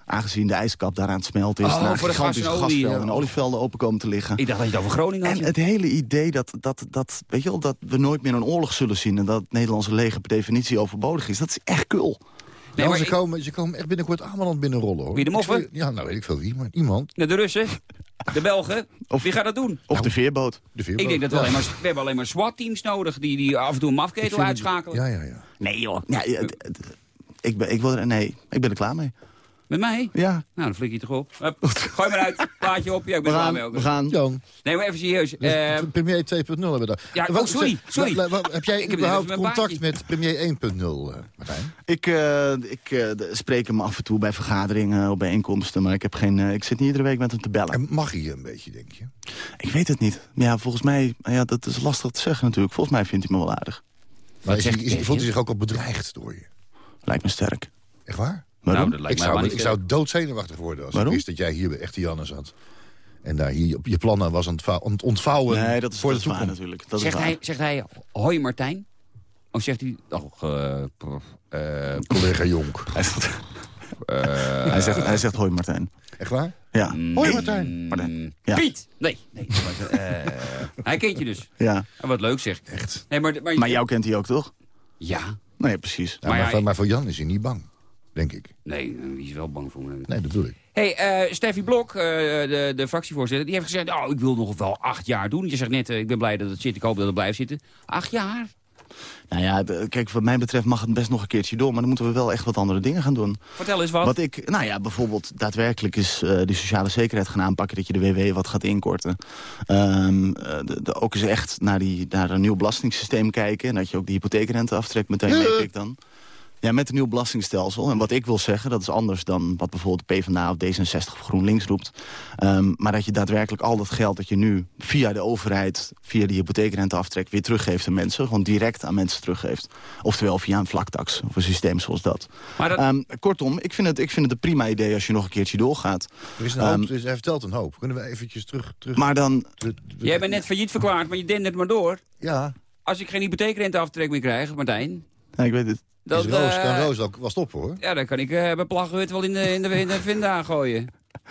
Aangezien de ijskap daar aan het smelten is. Oh, daar voor de gas en gigantische olie, gasvelden en olievelden open komen te liggen. Ik dacht dat je het over Groningen had. En het hele idee dat, dat, dat, weet je wel, dat we nooit meer een oorlog zullen zien... en dat het Nederlandse leger per definitie overbodig is, dat is echt kul. Nee, Nou, maar ze, ik- komen, ze komen echt binnenkort Ameland binnenrollen. Hoor. Wie, de moffen? Ja, nou weet ik veel wie, maar iemand. de Russen, de Belgen, Of- wie gaat dat doen? Of de veerboot. De veerboot. Ik denk dat we Ja. alleen maar, we hebben alleen maar SWAT-teams nodig... die, die af en toe een mafketel het- uitschakelen. Ja, ja, ja. Nee joh. Ja, het- het- ik, ben, ik, wil, er- nee, ik ben er klaar mee. Met mij? Ja. Nou, dan flik je toch op. Hup, Gooi maar uit. Plaatje op. Ja, ik ben We gaan, mee ook. we gaan. Jan, Nee, maar even serieus. Eh, premier 2.0 hebben we daar. Ja, Wat- oh, sorry, sorry. wa- Heb jij Ik heb überhaupt contact baantje. met premier 1.0, eh, Martijn? Ik, eh, ik eh, spreek hem af en toe bij vergaderingen, op bijeenkomsten. Maar ik, heb geen, eh, ik zit niet iedere week met hem te bellen. En mag hij een beetje, denk je? Ik weet het niet. Ja, volgens mij, ja, dat is lastig te zeggen natuurlijk. Volgens mij vindt hij me wel aardig. Maar is voelt hij zich ook al bedreigd door je? Lijkt me sterk. Echt waar? Waarom? nou, dat lijkt Ik mij zou, niet ik zou doodzenuwachtig worden als Waarom? ik wist dat jij hier bij echte Janne zat. En daar hier op je plannen was aan het, het ontvouwen nee, dat is, voor dat de toekomst. natuurlijk. Dat Zegt is hij, zegt hij, hoi Martijn? Of zegt hij, oh, eh, eh, Collega Jonk. Hij zegt, eh, hij, zegt, hij zegt hoi Martijn. Echt waar? Ja, Hoi Martijn. mm, Ja. Piet! Nee, nee. eh, hij kent je dus. ja. En wat leuk zeg. Echt. Nee, maar, maar, Maar jou kent hij ook, toch? Ja. Nee, precies. Ja, Maar maar, ja, voor, maar voor Jan is hij niet bang, denk ik. Nee, wie is wel bang voor me? Nee, dat bedoel ik. hey, eh Steffi Blok, eh, de, de fractievoorzitter, die heeft gezegd... oh, ik wil nog wel acht jaar doen. Je zegt net, eh, ik ben blij dat het zit, ik hoop dat het blijft zitten. Acht jaar? Nou ja, de- kijk, wat mij betreft mag het best nog een keertje door. Maar dan moeten we wel echt wat andere dingen gaan doen. Vertel eens wat. Wat ik, nou ja, bijvoorbeeld daadwerkelijk is eh die sociale zekerheid gaan aanpakken... dat je de WW wat gaat inkorten. Ehm, eh, de, de- ook eens echt naar, die, naar een nieuw belastingssysteem kijken... en dat je ook de hypotheekrente aftrekt meteen meepikt dan. Ja, met een nieuw belastingstelsel. En wat ik wil zeggen, dat is anders dan wat bijvoorbeeld de PvdA of D66 of GroenLinks roept. Ehm, maar dat je daadwerkelijk al dat geld dat je nu via de overheid... via die hypotheekrenteaftrek weer teruggeeft aan mensen. Gewoon direct aan mensen teruggeeft. Oftewel via een vlaktax of een systeem zoals dat. Maar dat- Ehm, kortom, ik vind, het, ik vind het een prima idee als je nog een keertje doorgaat. Er is een Ehm, hoop, dus hij vertelt een hoop. Kunnen we eventjes terug... terug Maar dan, te- Jij bent net failliet verklaard, maar je dendert maar door. Ja, Als ik geen hypotheekrenteaftrek meer krijg, Martijn... ja, ik weet het. Dan, is Roos, eh, kan Roos ook wel stoppen, hoor. Ja, dan kan ik eh bij Plaghut wel in de, in de, in de vinda gooien.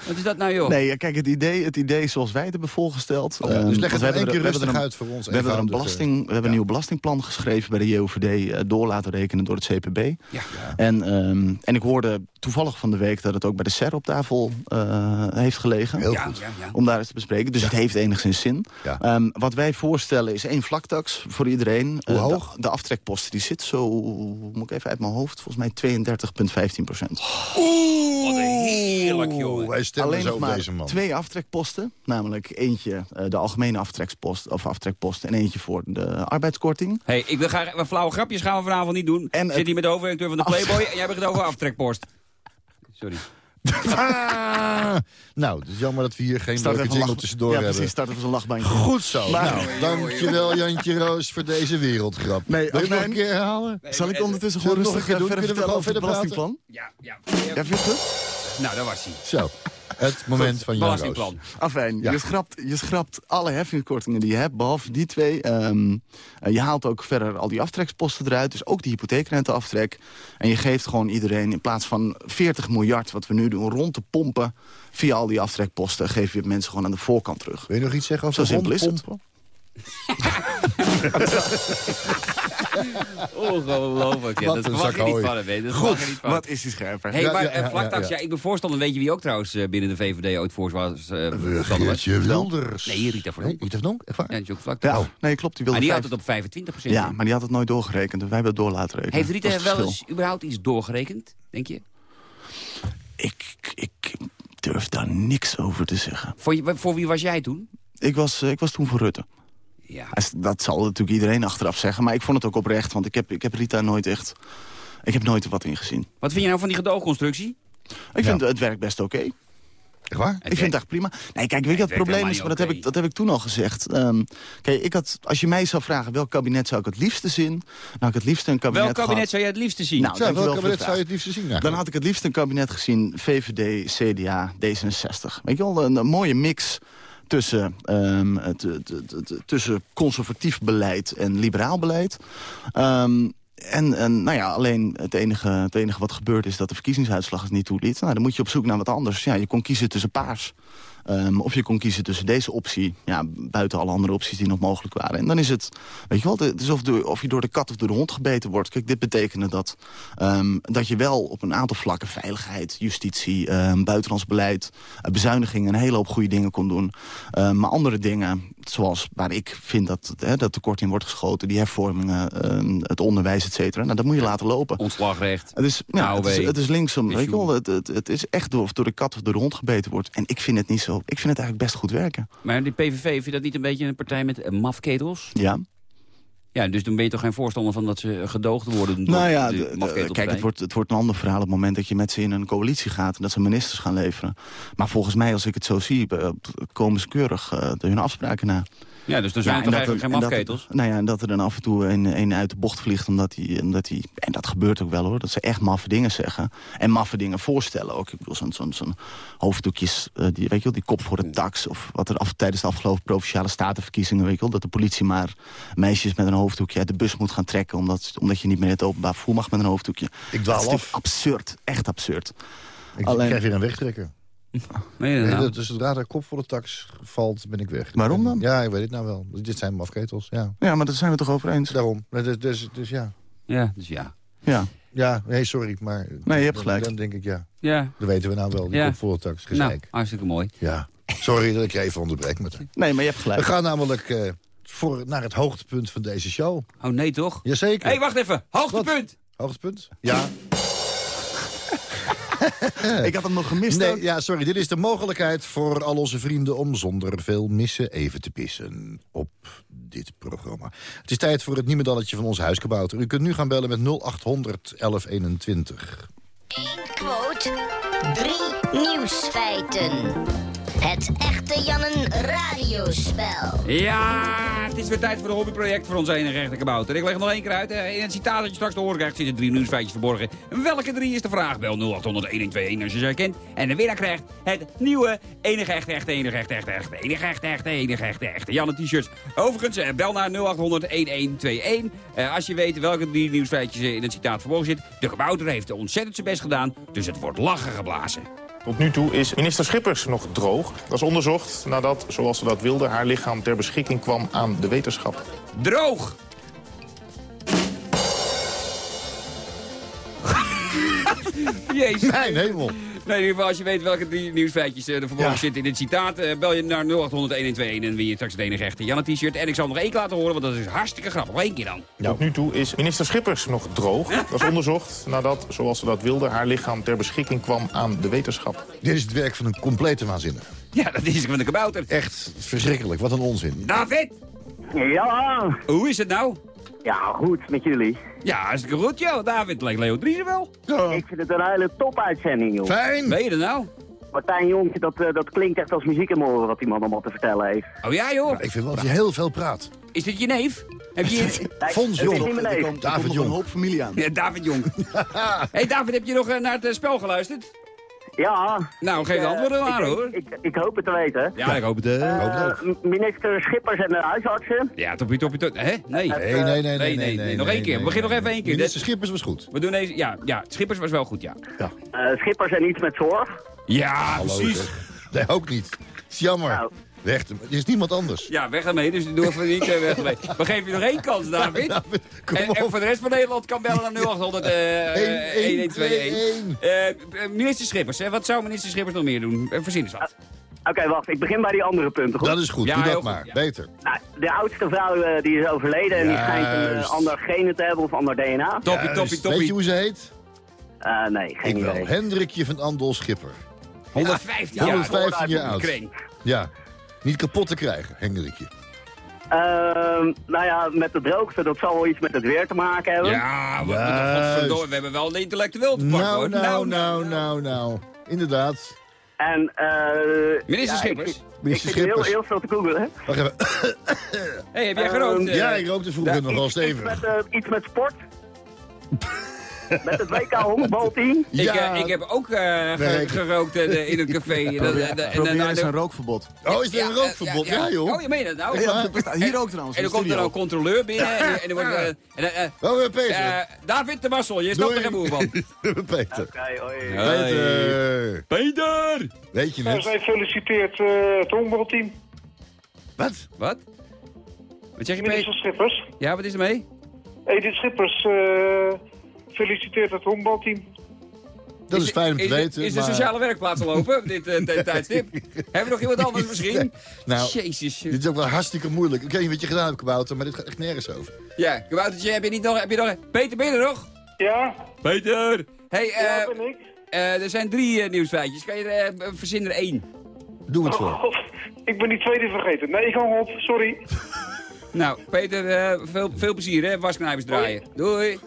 Wat is dat nou, joh? Nee, kijk, het idee, het idee zoals wij het hebben voorgesteld... Oké, ehm, dus leg het we één keer er- rustig uit voor ons. We hebben, er een belasting, we hebben ja. een nieuw belastingplan geschreven bij de JOVD... eh, door laten rekenen door het CPB. Ja. En, ehm, en ik hoorde toevallig van de week dat het ook bij de SER op tafel eh, heeft gelegen. Heel Ja, goed. ja, ja. Om daar eens te bespreken. Dus het heeft enigszins zin. Ja. Ehm, wat wij voorstellen is één vlaktax voor iedereen. Hoe Eh, hoog? De, de aftrekpost die zit zo, moet ik even uit mijn hoofd, volgens mij 32,15 procent. Wat een heerlijk, Oeh, jongen. wij stemmen Alleen zo maar deze man. twee aftrekposten. Namelijk eentje eh, de algemene aftrekpost, of aftrekpost en eentje voor de arbeidskorting. hey, ik wil graag... wat Flauwe grapjes gaan we vanavond niet doen. En Zit het- hier met de hoofdredacteur van de Playboy en jij hebt het over aftrekpost. Sorry. Ah! nou, het is jammer dat we hier geen Start leuke jingle lach- tussendoor ja, hebben. precies, start even zo'n lachbandje. Goed zo. Maar- nou, dankjewel Jantje Roos voor deze wereldgrap. Nee, Wil je nog een keer herhalen? Zal ik ondertussen Zullen gewoon we nog rustig een keer eh, doen? verder Kunnen we vertellen gewoon over het verder belastingplan? Ja, ja. Ja, vind je het? Nou, daar was hij. Zo, het moment van Jan Roos. Belastingplan. Afijn, Ja. je, schrapt, je schrapt alle heffingskortingen die je hebt, behalve die twee. Ehm, eh, je haalt ook verder al die aftreksposten eruit, dus ook die hypotheekrenteaftrek. En je geeft gewoon iedereen, in plaats van 40 miljard, wat we nu doen, rond te pompen... via al die aftrekposten, geef je het mensen gewoon aan de voorkant terug. Wil je nog iets zeggen over Zo simpel is het. Ongelooflijk. Ja, Wat dat een mag je niet van hem, hè. Dat Goed. mag je niet van. Wat is die scherper? Hey, maar ja, eh, ja, vlaktax, ja, ik ben voorstander. Weet je wie ook trouwens eh, binnen de VVD ooit voorstander was? Geertje Wilders. Nee, Rita Verdonk. Rita Verdonk, echt waar? Ja, die is ook vlaktax. Ja, nee, klopt. Die Maar wilde die had het op 25% Ja, maar die had het nooit doorgerekend. en Wij hebben het door laten rekenen. Heeft Rita is wel eens überhaupt iets doorgerekend, denk je? Ik, ik durf daar niks over te zeggen. Voor, je, voor wie was jij toen? Ik was, ik was toen voor Rutte. Ja. Dat zal natuurlijk iedereen achteraf zeggen. Maar ik vond het ook oprecht, want ik heb, ik heb Rita nooit echt... Ik heb nooit er wat in gezien. Wat vind je nou van die gedoogconstructie? Ik vind het werkt best oké. Echt waar? Ik vind het echt prima. Nee, kijk, weet je wat het probleem is? Maar dat, heb ik, dat heb ik toen al gezegd. Ehm, kijk, ik had, als je mij zou vragen welk kabinet zou ik het liefste zien... dan had ik het liefste een kabinet Welk kabinet gehad- zou jij het liefste zien? Nou, welk kabinet zou je het liefst zien Dan eigenlijk? had ik het liefst een kabinet gezien VVD, CDA, D66. Weet je wel, een, een mooie mix tussen, ehm, tussen conservatief beleid en liberaal beleid. Ehm, en, en nou ja, alleen het enige, het enige wat gebeurd is dat de verkiezingsuitslag het niet toeliet. Nou, dan moet je op zoek naar wat anders. Ja, je kon kiezen tussen paars. Ehm, of je kon kiezen tussen deze optie, ja, buiten alle andere opties die nog mogelijk waren. En dan is het, weet je wel, het is of, de, of je door de kat of door de hond gebeten wordt. Kijk, dit betekende dat, ehm, dat je wel op een aantal vlakken, veiligheid, justitie, ehm, buitenlands beleid, eh, bezuinigingen, een hele hoop goede dingen kon doen. Maar andere dingen, zoals waar ik vind dat, hè, dat tekort in wordt geschoten... die hervormingen, het onderwijs, et cetera. Nou, dat moet je laten lopen. Ontslagrecht. Het is, ja, het is, AOW. het is linksom. Weet je wel, het, het, het is echt door, of door de kat of door de hond gebeten wordt. En ik vind het niet zo. Ik vind het eigenlijk best goed werken. Maar die PVV, vind je dat niet een beetje een partij met eh, mafketels? Ja. Ja, dus dan ben je toch geen voorstander van dat ze gedoogd worden door Nou ja, de kijk, het wordt, het wordt een ander verhaal op het moment dat je met ze in een coalitie gaat... en dat ze ministers gaan leveren. Maar volgens mij, als ik het zo zie, komen ze keurig eh, hun afspraken na. Ja, dus dan zijn Ja, er toch en eigenlijk geen er- en dat er- mafketels? Nou ja, en dat er dan af en toe een, een uit de bocht vliegt omdat hij... Omdat hij en dat gebeurt ook wel hoor, dat ze echt maffe dingen zeggen. En maffe dingen voorstellen ook. Ik bedoel, zo'n zo'n zo'n hoofddoekjes, eh, die, weet je wel, die kop voor de tax... of wat er af, tijdens de afgelopen Provinciale Statenverkiezingen... weet je wel, dat de politie maar meisjes met een hoofddoekje uit de bus moet gaan trekken... omdat, omdat je niet meer in het openbaar vervoer mag met een hoofddoekje. Ik dwaal Dat is af. absurd, echt absurd. Ik Alleen- krijg weer een wegtrekker. Dat Nee, nou? dat- dus zodra de kop voor de tax valt, ben ik weg. Waarom dan? Ja, ik weet het nou wel. Dit zijn mafketels, ja. Ja, maar daar zijn we toch over eens? Daarom. Dus, dus, dus ja. Ja, dus ja. Ja. Ja, nee, sorry, maar... Nee, je hebt gelijk. Dan denk ik, ja. Ja, Dat weten we nou wel, die Ja. kop voor de tax. nou, Gezeik. hartstikke mooi. Ja. Sorry dat ik je even onderbreek met Nee, maar je hebt We gelijk. gaan namelijk eh, voor, naar het hoogtepunt van deze show. Oh nee, toch? Jazeker. Hé, hey, wacht even. Hoogtepunt! Hoogtepunt? Ja. Ik had hem nog gemist. Nee, ook. ja, sorry. Dit is de mogelijkheid voor al onze vrienden om zonder veel missen even te pissen op dit programma. Het is tijd voor het niemendalletje van onze huiskabouter. U kunt nu gaan bellen met 0800 1121. Eén quote, drie nieuwsfeiten. Het echte Jannen radiospel. Ja, het is weer tijd voor een hobbyproject voor onze enige echte kabouter. Ik leg nog één keer uit. In het citaat dat je straks te horen krijgt zitten drie nieuwsfeitjes verborgen. Welke drie is de vraag? Bel 0800 als je ze herkent. En de winnaar krijgt het nieuwe enige echte echte enige echte echte echte enige echte echte enige echte echte Janne t-shirts. Overigens, eh, bel naar 0800 1121 eh, als je weet welke drie nieuwsfeitjes in het citaat verborgen zit. De kabouter heeft ontzettend zijn best gedaan, dus het wordt lachen geblazen. Tot nu toe is minister Schippers nog droog. Dat is onderzocht nadat, zoals ze dat wilde, haar lichaam ter beschikking kwam aan de wetenschap. Droog! Jezus. Mijn hemel. Nee, in ieder geval, als je weet welke drie nieuwsfeitjes eh, er verborgen Ja. zitten in het citaat... eh, bel je naar 0800 1121 en win je straks het enige echte Janne t-shirt. En ik zal nog één keer laten horen, want dat is hartstikke grappig. Nog één keer dan. Tot nu toe is minister Schippers nog droog. Dat is onderzocht nadat, zoals ze dat wilde, haar lichaam ter beschikking kwam aan de wetenschap. Dit is het werk van een complete waanzinnige. Ja, dat is ik van de kabouter. Echt verschrikkelijk. Wat een onzin. David, Ja, hoe is het nou? Ja, goed met jullie. Ja, hartstikke goed, joh. David, lijkt Leo Driessen wel. Ik vind het een hele top-uitzending, joh. Fijn. Ben je er nou? Martijn Jonkje, dat, eh, dat klinkt echt als muziek in mijn oren wat die man allemaal te vertellen heeft. Oh ja, joh. Ik vind wel dat je heel veel praat. Is dit je neef? Heb je... Fons Jong. niet mijn neef. komt, David komt Jong. een hoop familie aan. Ja, David Jong. hey, David, heb je nog eh, naar het eh, spel geluisterd? Ja. Nou, geef de eh, antwoorden maar, ik, hoor. Ik, ik, ik hoop het te weten. Ja, ik hoop het. Eh, hoop het ook. m- minister Schippers en de huisartsen. Ja, toppie, toppie, toppie. Hè? Nee. Nee, nee, nee, nee, nee, nee, nee. Nog één keer. Begin nog even één keer. Minister Schippers was goed. We doen deze... Ja, ja, Schippers was wel goed, ja. eh, Schippers en iets met zorg. Ja, Hallo, precies. zeg. Nee, ook niet. Het is jammer. Nou. Weg. Er is niemand anders. Ja, weg ermee. Dus doe even niet weg ermee. We geven je nog één kans, David. David, kom En, en voor de rest van Nederland kan bellen naar 0800 eh, eh, 1121. Eh, eh, minister Schippers, hè? wat zou minister Schippers nog meer doen? Verzin eens wat. Oké, wacht. Ik begin bij die andere punten, goed? Dat is goed. Ja, Doe dat goed, maar. ja. Beter. Nou, de oudste vrouw die is overleden en die schijnt een ander genen te hebben of ander DNA. Toppie, toppie, Juist. Weet je toppie. hoe ze heet? Nee, geen Ik wel. idee. Hendrikje van Andel Schipper. 115 jaar. 115 jaar oud. Ja. Niet kapot te krijgen, Hendrikje. Ehm, nou ja, met de droogte, dat zal wel iets met het weer te maken hebben. Ja, we, we hebben wel een intellectueel te pakken, Nou, hoor. nou, nou, nou, nou. Inderdaad. En, eh... Minister ja, Schippers. Ik, ik, Minister ik zit heel, Schippers. heel veel te googlen. Wacht even. hey, heb jij Ehm, gerookt? eh? Ja, ik rookte vroeger nog wel Iets, iets, stevig. met, eh, iets met sport. met het WK honkbalteam. Ik, Ja. eh, ik heb ook eh, ge- Werk. gerookt eh, in het café. En, dat- en, en, Probeer en- en- een rookverbod. Oh, is er een Ja, rookverbod? ja, Ja, ja. joh. Oh, je meen dat nou? Ja, hier ook trouwens. En dan komt er een controleur binnen. En, en dan wordt, eh, en, eh, Oh, eh, Peter. eh, David de Massel, je snapt er geen boer van. Peter. Oké, hoi. Peter. Peter! Weet je Nou, het? zij feliciteert eh, het honkbalteam. Wat? Wat? Wat zeg je, Minister Peter? Schippers. Ja, wat is er mee? Edith Schippers feliciteert het honkbalteam. Dat is fijn om te is, weten, Is de maar- sociale werkplaats al open op dit eh, t- tijdstip? Hebben we nog iemand anders misschien? Nou, Jezus. dit is ook wel hartstikke moeilijk. Ik weet niet wat je gedaan hebt, Kabouter, maar dit gaat echt nergens over. Ja, Kaboutertje, heb je niet nog... Heb je nog Peter, ben je er nog? Ja? Peter! Hey, Ja, eh, ben ik. eh, er zijn drie eh, nieuwsfeitjes. Kan je er eh, verzinnen er één? Doe het voor. God, ik ben die tweede vergeten. Nee, ik hang op, sorry. Nou, Peter, eh, veel, veel plezier, hè? Wasknijpers draaien. Doei.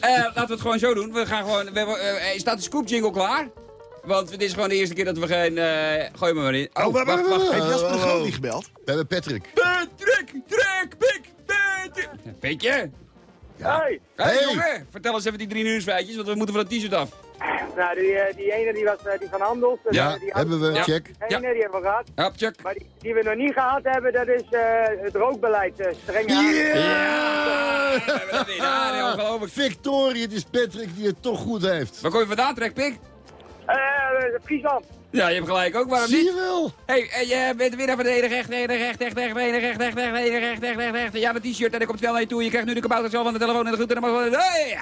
Laten we het gewoon zo doen. We gaan gewoon... We hebben, eh, staat de scoop jingle klaar? Want dit is gewoon de eerste keer dat we geen... eh gooi me maar in. Oh, wacht, wacht, wacht. Heeft Jasper de oh, Groot oh. niet gebeld? We hebben Patrick. Patrick, trek, pik, Patrick. Peetje? Hey. Hey, Hey. jongen, vertel eens even die drie nieuwsfeitjes, want we moeten van het t-shirt af. Nou, die, eh, die ene die was eh, die van Handels. Ja, eh, die hebben we, Ja. check. Die Ja. ene die hebben we gehad. Hop, check. Maar die, die we nog niet gehad hebben, dat is eh, het rookbeleid. eh, streng aan. Ja, we hebben dat weer. Ja, nee, ongelooflijk. Victorie, het is Patrick die het toch goed heeft. Waar kom je vandaan, trekpik? Eh, Friesland. Ja, je hebt gelijk ook, waarom Zie niet? je wel? Hé, hey, je bent de ene recht, de ene recht, echt, echt, de ene recht, echt, echt, de ene recht, echt, echt, echt. Ja, dat t-shirt en ik kom snel naar je toe. Je krijgt nu de kabouter zelf aan de telefoon en de goed en wel. Hey,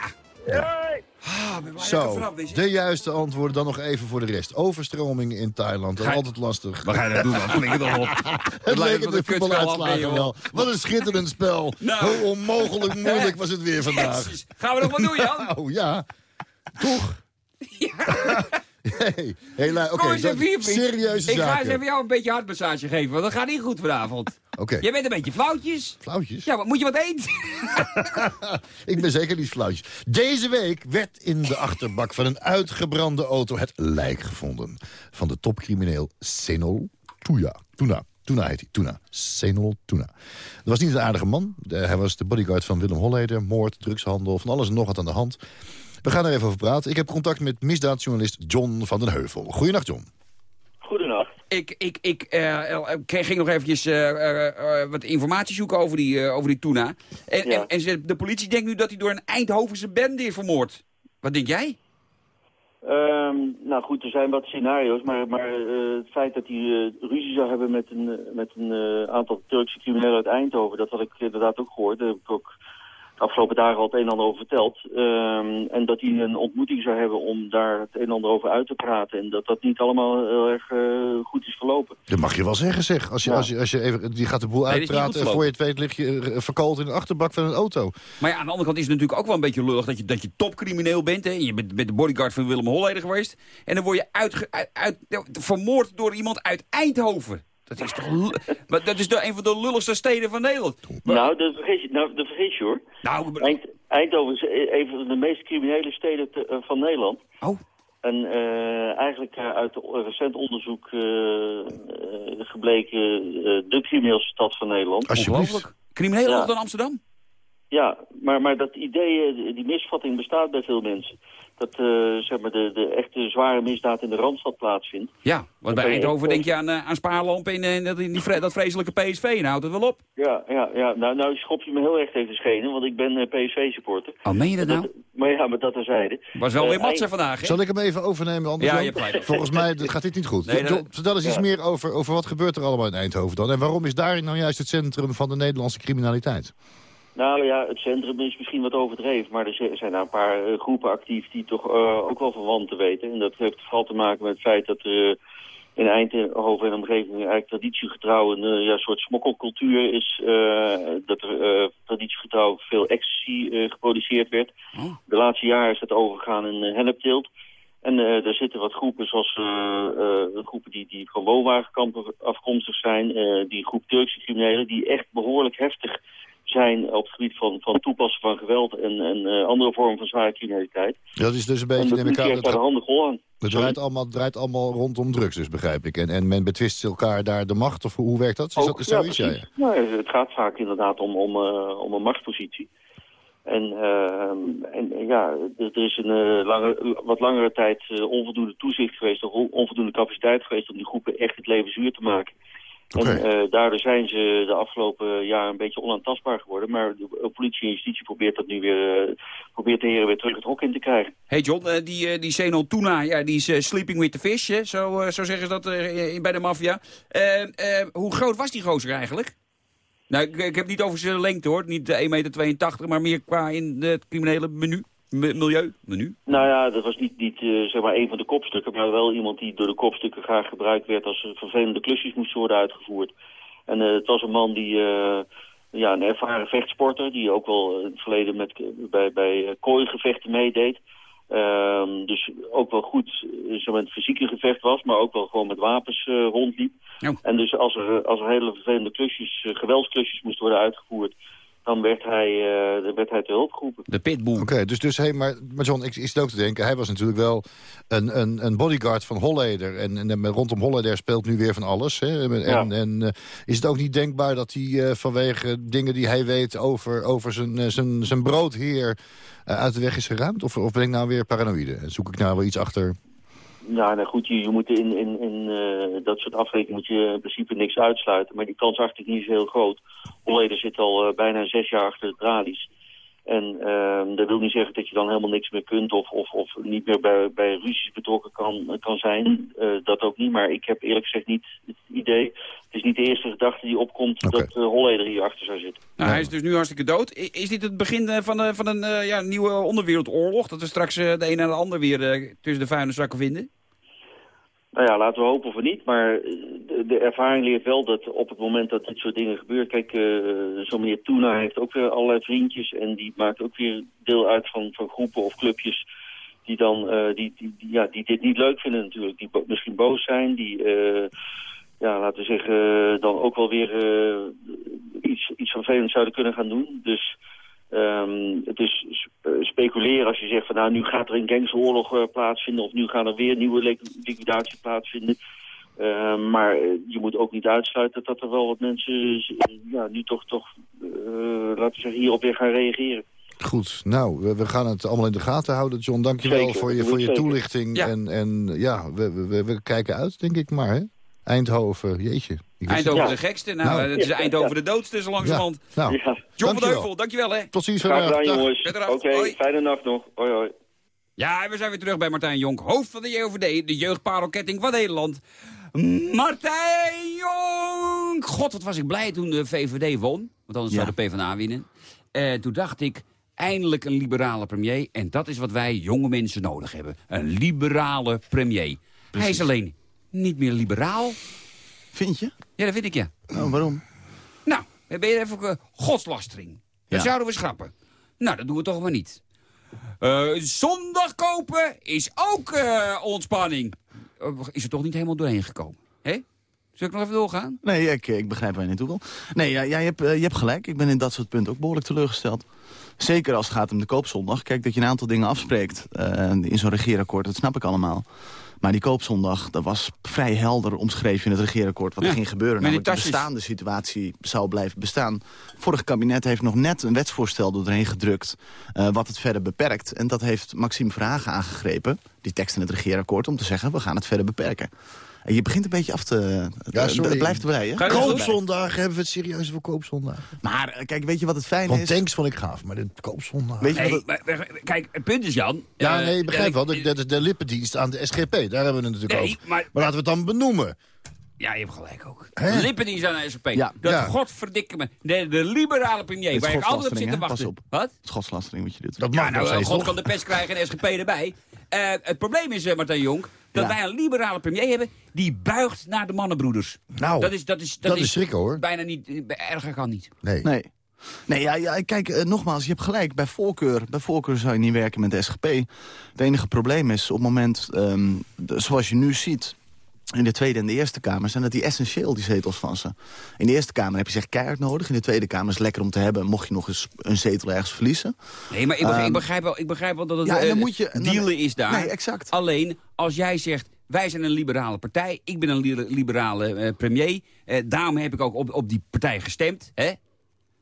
ja. Hey. Ah, Zo, de juiste antwoorden dan nog even voor de rest. Overstroming in Thailand, dat is Ga- altijd lastig. Wat ga je nou doen, man? Flink het al op. Het lijkt leek wel de een kutspel voetbaluitslagen wel. Wat een schitterend spel. Nou. Hoe onmogelijk moeilijk was het weer vandaag. Jezus. Gaan we nog wat doen, Jan? Nou ja, toch? Hey, hey, lu- oké, serieuze Ik ga eens even jou een beetje hartmassage geven, want dat gaat niet goed vanavond. Oké, Jij bent een beetje flauwtjes. flauwtjes. Ja, maar moet je wat eten? Ik ben zeker niet flauwtjes. Deze week werd in de achterbak van een uitgebrande auto het lijk gevonden. Van de topcrimineel Senol Tuna. Tuna. Tuna heet hij. Tuna. Senol Tuna. Dat was niet een aardige man. Hij was de bodyguard van Willem Holleder. Moord, drugshandel, van alles en nog wat aan de hand. We gaan er even over praten. Ik heb contact met misdaadjournalist John van den Heuvel. Goedenacht, John. Goedenacht. Ik, ik, ik kreeg- ging nog eventjes eh, wat informatie zoeken over die, eh, over die tuna. En, Ja. en, en ze- de politie denkt nu dat hij door een Eindhovense bende is vermoord. Wat denk jij? Ehm, nou goed, er zijn wat scenario's, maar, maar eh, het feit dat hij eh, ruzie zou hebben met een, met een eh, aantal Turkse criminelen uit Eindhoven, dat had ik inderdaad ook gehoord. Daar heb ik ook de afgelopen dagen al het een en ander over verteld. Ehm, en dat hij een ontmoeting zou hebben om daar het een en ander over uit te praten. En dat dat niet allemaal heel erg eh, goed is verlopen. Dat mag je wel zeggen, zeg. Als je, Ja. als je, als je even, die gaat de boel Nee, uitpraten en voor je het weet lig je eh, verkoold in de achterbak van een auto. Maar ja, aan de andere kant is het natuurlijk ook wel een beetje lullig dat je, dat je topcrimineel bent. Hè? Je bent, bent de bodyguard van Willem Holleder geweest. En dan word je uitge- uit, uit- vermoord door iemand uit Eindhoven. Dat is toch maar dat is toch een van de lulligste steden van Nederland. Nou, dat vergeet je, nou, dat vergeet je hoor. Nou, Eind- Eindhoven is e- een van de meest criminele steden te- eh, van Nederland. Oh. En eh, eigenlijk eh, uit recent onderzoek eh, eh, gebleken eh, de crimineelste stad van Nederland. Ongelooflijk. Crimineler Ja. dan Amsterdam? Ja, maar, maar dat idee, die misvatting bestaat bij veel mensen. Dat eh, zeg maar de, de echte zware misdaad in de Randstad plaatsvindt. Ja, want bij Eindhoven denk je aan, eh, aan Spaarlamp en eh, dat, die, vre- dat vreselijke PSV. En houdt het wel op. Ja, ja, ja. Nou, nou schop je me heel erg tegen de schenen, want ik ben PSV-supporter. Oh, meen je dat nou? Maar ja, maar dat terzijde. Was wel weer Matze Eind- vandaag, hè? Zal ik hem even overnemen? Anders Ja, je hebt. Volgens mij gaat dit niet goed. Nee, dat- John, vertel eens iets meer over, over wat gebeurt er allemaal in Eindhoven dan. En waarom is daar nou juist het centrum van de Nederlandse criminaliteit? Nou ja, het centrum is misschien wat overdreven, maar er zi- zijn daar een paar eh, groepen actief die toch eh, ook wel van wanten weten. En dat heeft vooral te maken met het feit dat er eh, in Eindhoven en omgeving eigenlijk traditiegetrouw een ja, soort smokkelcultuur is. dat er traditiegetrouw veel ecstasy geproduceerd werd. Oh. De laatste jaren is dat overgegaan in uh, hennepteelt. En eh er zitten wat groepen, zoals eh, groepen die, die van woonwagenkampen afkomstig zijn. die groep Turkse criminelen, die echt behoorlijk heftig zijn op het gebied van, van toepassen van geweld en, en eh, andere vormen van zware criminaliteit. Dat is dus een en beetje... de politie daar de aan. het draait, allemaal, draait allemaal rondom drugs dus, begrijp ik. En, en men betwist elkaar daar de macht, of hoe, werkt dat? Is dat Ook, ja, zoiets? Ja. Nou, het gaat vaak inderdaad om, om, eh, om een machtspositie. En, eh, en eh, ja, er is een lange, wat langere tijd onvoldoende toezicht geweest, onvoldoende capaciteit geweest om die groepen echt het leven zuur te maken. Oké. En eh, daardoor zijn ze de afgelopen jaren een beetje onaantastbaar geworden. Maar de politie en justitie probeert dat nu weer, eh, probeert de heren weer terug het hok in te krijgen. Hey John, eh, die, die Zeno Tuna, ja, die is sleeping with the fish, hè? Zo, zo zeggen ze dat bij de maffia. Hoe groot was die gozer eigenlijk? Nou, ik, ik heb niet over zijn lengte hoor, niet de 1,82 meter, maar meer qua in het criminele menu. Mi- milieu, menu. Nou ja, dat was niet, niet eh, zeg maar een van de kopstukken, maar wel iemand die door de kopstukken graag gebruikt werd als er vervelende klusjes moesten worden uitgevoerd. En eh, het was een man die, eh, ja, een ervaren vechtsporter, die ook wel in het verleden met, bij, bij kooigevechten meedeed. Ehm, dus ook wel goed zo met fysieke gevecht was, maar ook wel gewoon met wapens rondliep. En dus als er, als er hele vervelende klusjes, geweldsklusjes moesten worden uitgevoerd, dan werd hij, eh, dan werd hij te hulp geroepen. De pitbull. Oké, dus, dus hey, maar, maar John, ik, ik zit ook te denken... hij was natuurlijk wel een, een, een bodyguard van Holleder. En, en met- rondom Holleder speelt nu weer van alles. Hè? En, Ja. en eh, is het ook niet denkbaar dat hij eh, vanwege dingen die hij weet... over, over zijn, zijn, zijn broodheer uit de weg is geruimd? Of, of ben ik nou weer paranoïde? En zoek ik nou wel iets achter... Ja, nou goed, je, je moet in, in, in eh, dat soort afrekeningen moet je in principe niks uitsluiten. Maar die kans achter niet zo heel groot. Holleder zit al eh, bijna zes jaar achter de tralies. En ehm, dat wil niet zeggen dat je dan helemaal niks meer kunt of, of, of niet meer bij, bij ruzies betrokken kan, kan zijn. Eh, dat ook niet, maar ik heb eerlijk gezegd niet het idee... Het is niet de eerste gedachte die opkomt dat uh, Holleder hier achter zou zitten. Nou, hij is dus nu hartstikke dood. Is dit het begin eh, van, eh, van een eh, ja, nieuwe onderwereldoorlog? Dat we straks de een en de ander weer eh, tussen de vuilniszakken vinden? Nou ja, laten we hopen of niet. Maar eh, de, de ervaring leert wel dat op het moment dat dit soort dingen gebeuren... Kijk, uh, zo'n meneer Tuna heeft ook weer allerlei vriendjes... en die maakt ook weer deel uit van, van groepen of clubjes... die, dan, uh, die, die, ja, die dit niet leuk vinden natuurlijk. Die misschien boos zijn, die... Ja, laten we zeggen, dan ook wel weer iets, iets vervelends zouden kunnen gaan doen. Dus... Um, het is speculeren als je zegt van nou nu gaat er een gangsteroorlog uh, plaatsvinden of nu gaan er weer nieuwe liquidaties plaatsvinden. Uh, maar je moet ook niet uitsluiten dat er wel wat mensen ja, nu toch, toch uh, laten we zeggen, hierop weer gaan reageren. Goed, nou, we, we, gaan het allemaal in de gaten houden, John. Dank je wel voor je, voor je toelichting. Ja. En, en ja, we, we, we kijken uit, denk ik maar, hè? Eindhoven, jeetje. Eindhoven ja. de gekste. Nou, nou, het is Eindhoven de doodste, zo langzamerhand. Ja. Nou, John van Heuvel, dankjewel hè. Tot ziens Graag gedaan jongens. Oké, okay, fijne nacht nog. Hoi hoi. Ja, we zijn weer terug bij Martijn Jonk, hoofd van de JOVD, de jeugdparelketting van Nederland. Martijn Jonk! God, wat was ik blij toen de VVD won. Want anders zou de PvdA winnen. Uh, toen dacht ik, eindelijk een liberale premier. En dat is wat wij jonge mensen nodig hebben. Een liberale premier. Precies. Hij is alleen niet meer liberaal. Vind je? Ja, dat vind ik, ja. Oh, waarom? Nou, we hebben even uh, godslastering. Dat ja. zouden we schrappen. Nou, dat doen we toch maar niet. Uh, zondag kopen is ook uh, ontspanning. is er toch niet helemaal doorheen gekomen? Hè? Zal ik nog even doorgaan? Nee, ik, ik begrijp waar je naartoe wil. Nee, ja, je, hebt, je hebt gelijk. Ik ben in dat soort punten ook behoorlijk teleurgesteld. Zeker als het gaat om de koopzondag. Kijk, dat je een aantal dingen afspreekt in zo'n regeerakkoord, dat snap ik allemaal. Maar die koopzondag, dat was vrij helder omschreven in het regeerakkoord... wat ja. er ging gebeuren. Namelijk de bestaande situatie zou blijven bestaan. Vorig kabinet heeft nog net een wetsvoorstel doorheen gedrukt... Uh, wat het verder beperkt. En dat heeft Maxime Verhagen aangegrepen, die tekst in het regeerakkoord... om te zeggen, we gaan het verder beperken. En je begint een beetje af te... Ja, sorry. Het blijft erbij, hè? Koopzondag, hebben we het serieus voor koopzondag? Maar kijk, weet je wat het fijn Van is? tanks vond ik gaaf, maar dit koopzondag... Weet je nee, wat het... maar, kijk, het punt is, Jan... Ja, nee, ik begrijp uh, wel. Dat is de lippendienst aan de SGP. Daar hebben we het natuurlijk nee, over. Maar, maar laten we het dan benoemen. Ja, je hebt gelijk ook. Hè? Lippendienst aan de SGP. Ja. Dat ja. godverdikke me. De, de liberale premier, waar ik altijd op zit te wachten. Op. Wat? Het is godslastering wat je doet. Dat mag ja, nou, God kan de pers krijgen en SGP erbij. Uh, het probleem is, uh, Martijn Jonk, dat ja. wij een liberale premier hebben die buigt naar de mannenbroeders. Nou, dat is, dat is, dat, dat is schrikken hoor. Bijna niet, erger kan niet. Nee. nee. Nee, ja, ja kijk, uh, nogmaals, je hebt gelijk. Bij voorkeur, bij voorkeur zou je niet werken met de SGP. Het enige probleem is, op het moment, um, de, zoals je nu ziet in de Tweede en de Eerste Kamer zijn dat die essentieel, die zetels van ze. In de Eerste Kamer heb je zeg keihard nodig. In de Tweede Kamer is het lekker om te hebben, mocht je nog eens een zetel ergens verliezen. Nee, maar ik begrijp, um, ik begrijp, wel, ik begrijp wel dat het ja, uh, dan moet je, dealen dan, is daar. Nee, exact. Alleen, als jij zegt, wij zijn een liberale partij, ik ben een li liberale uh, premier, uh, daarom heb ik ook op, op die partij gestemd, hè?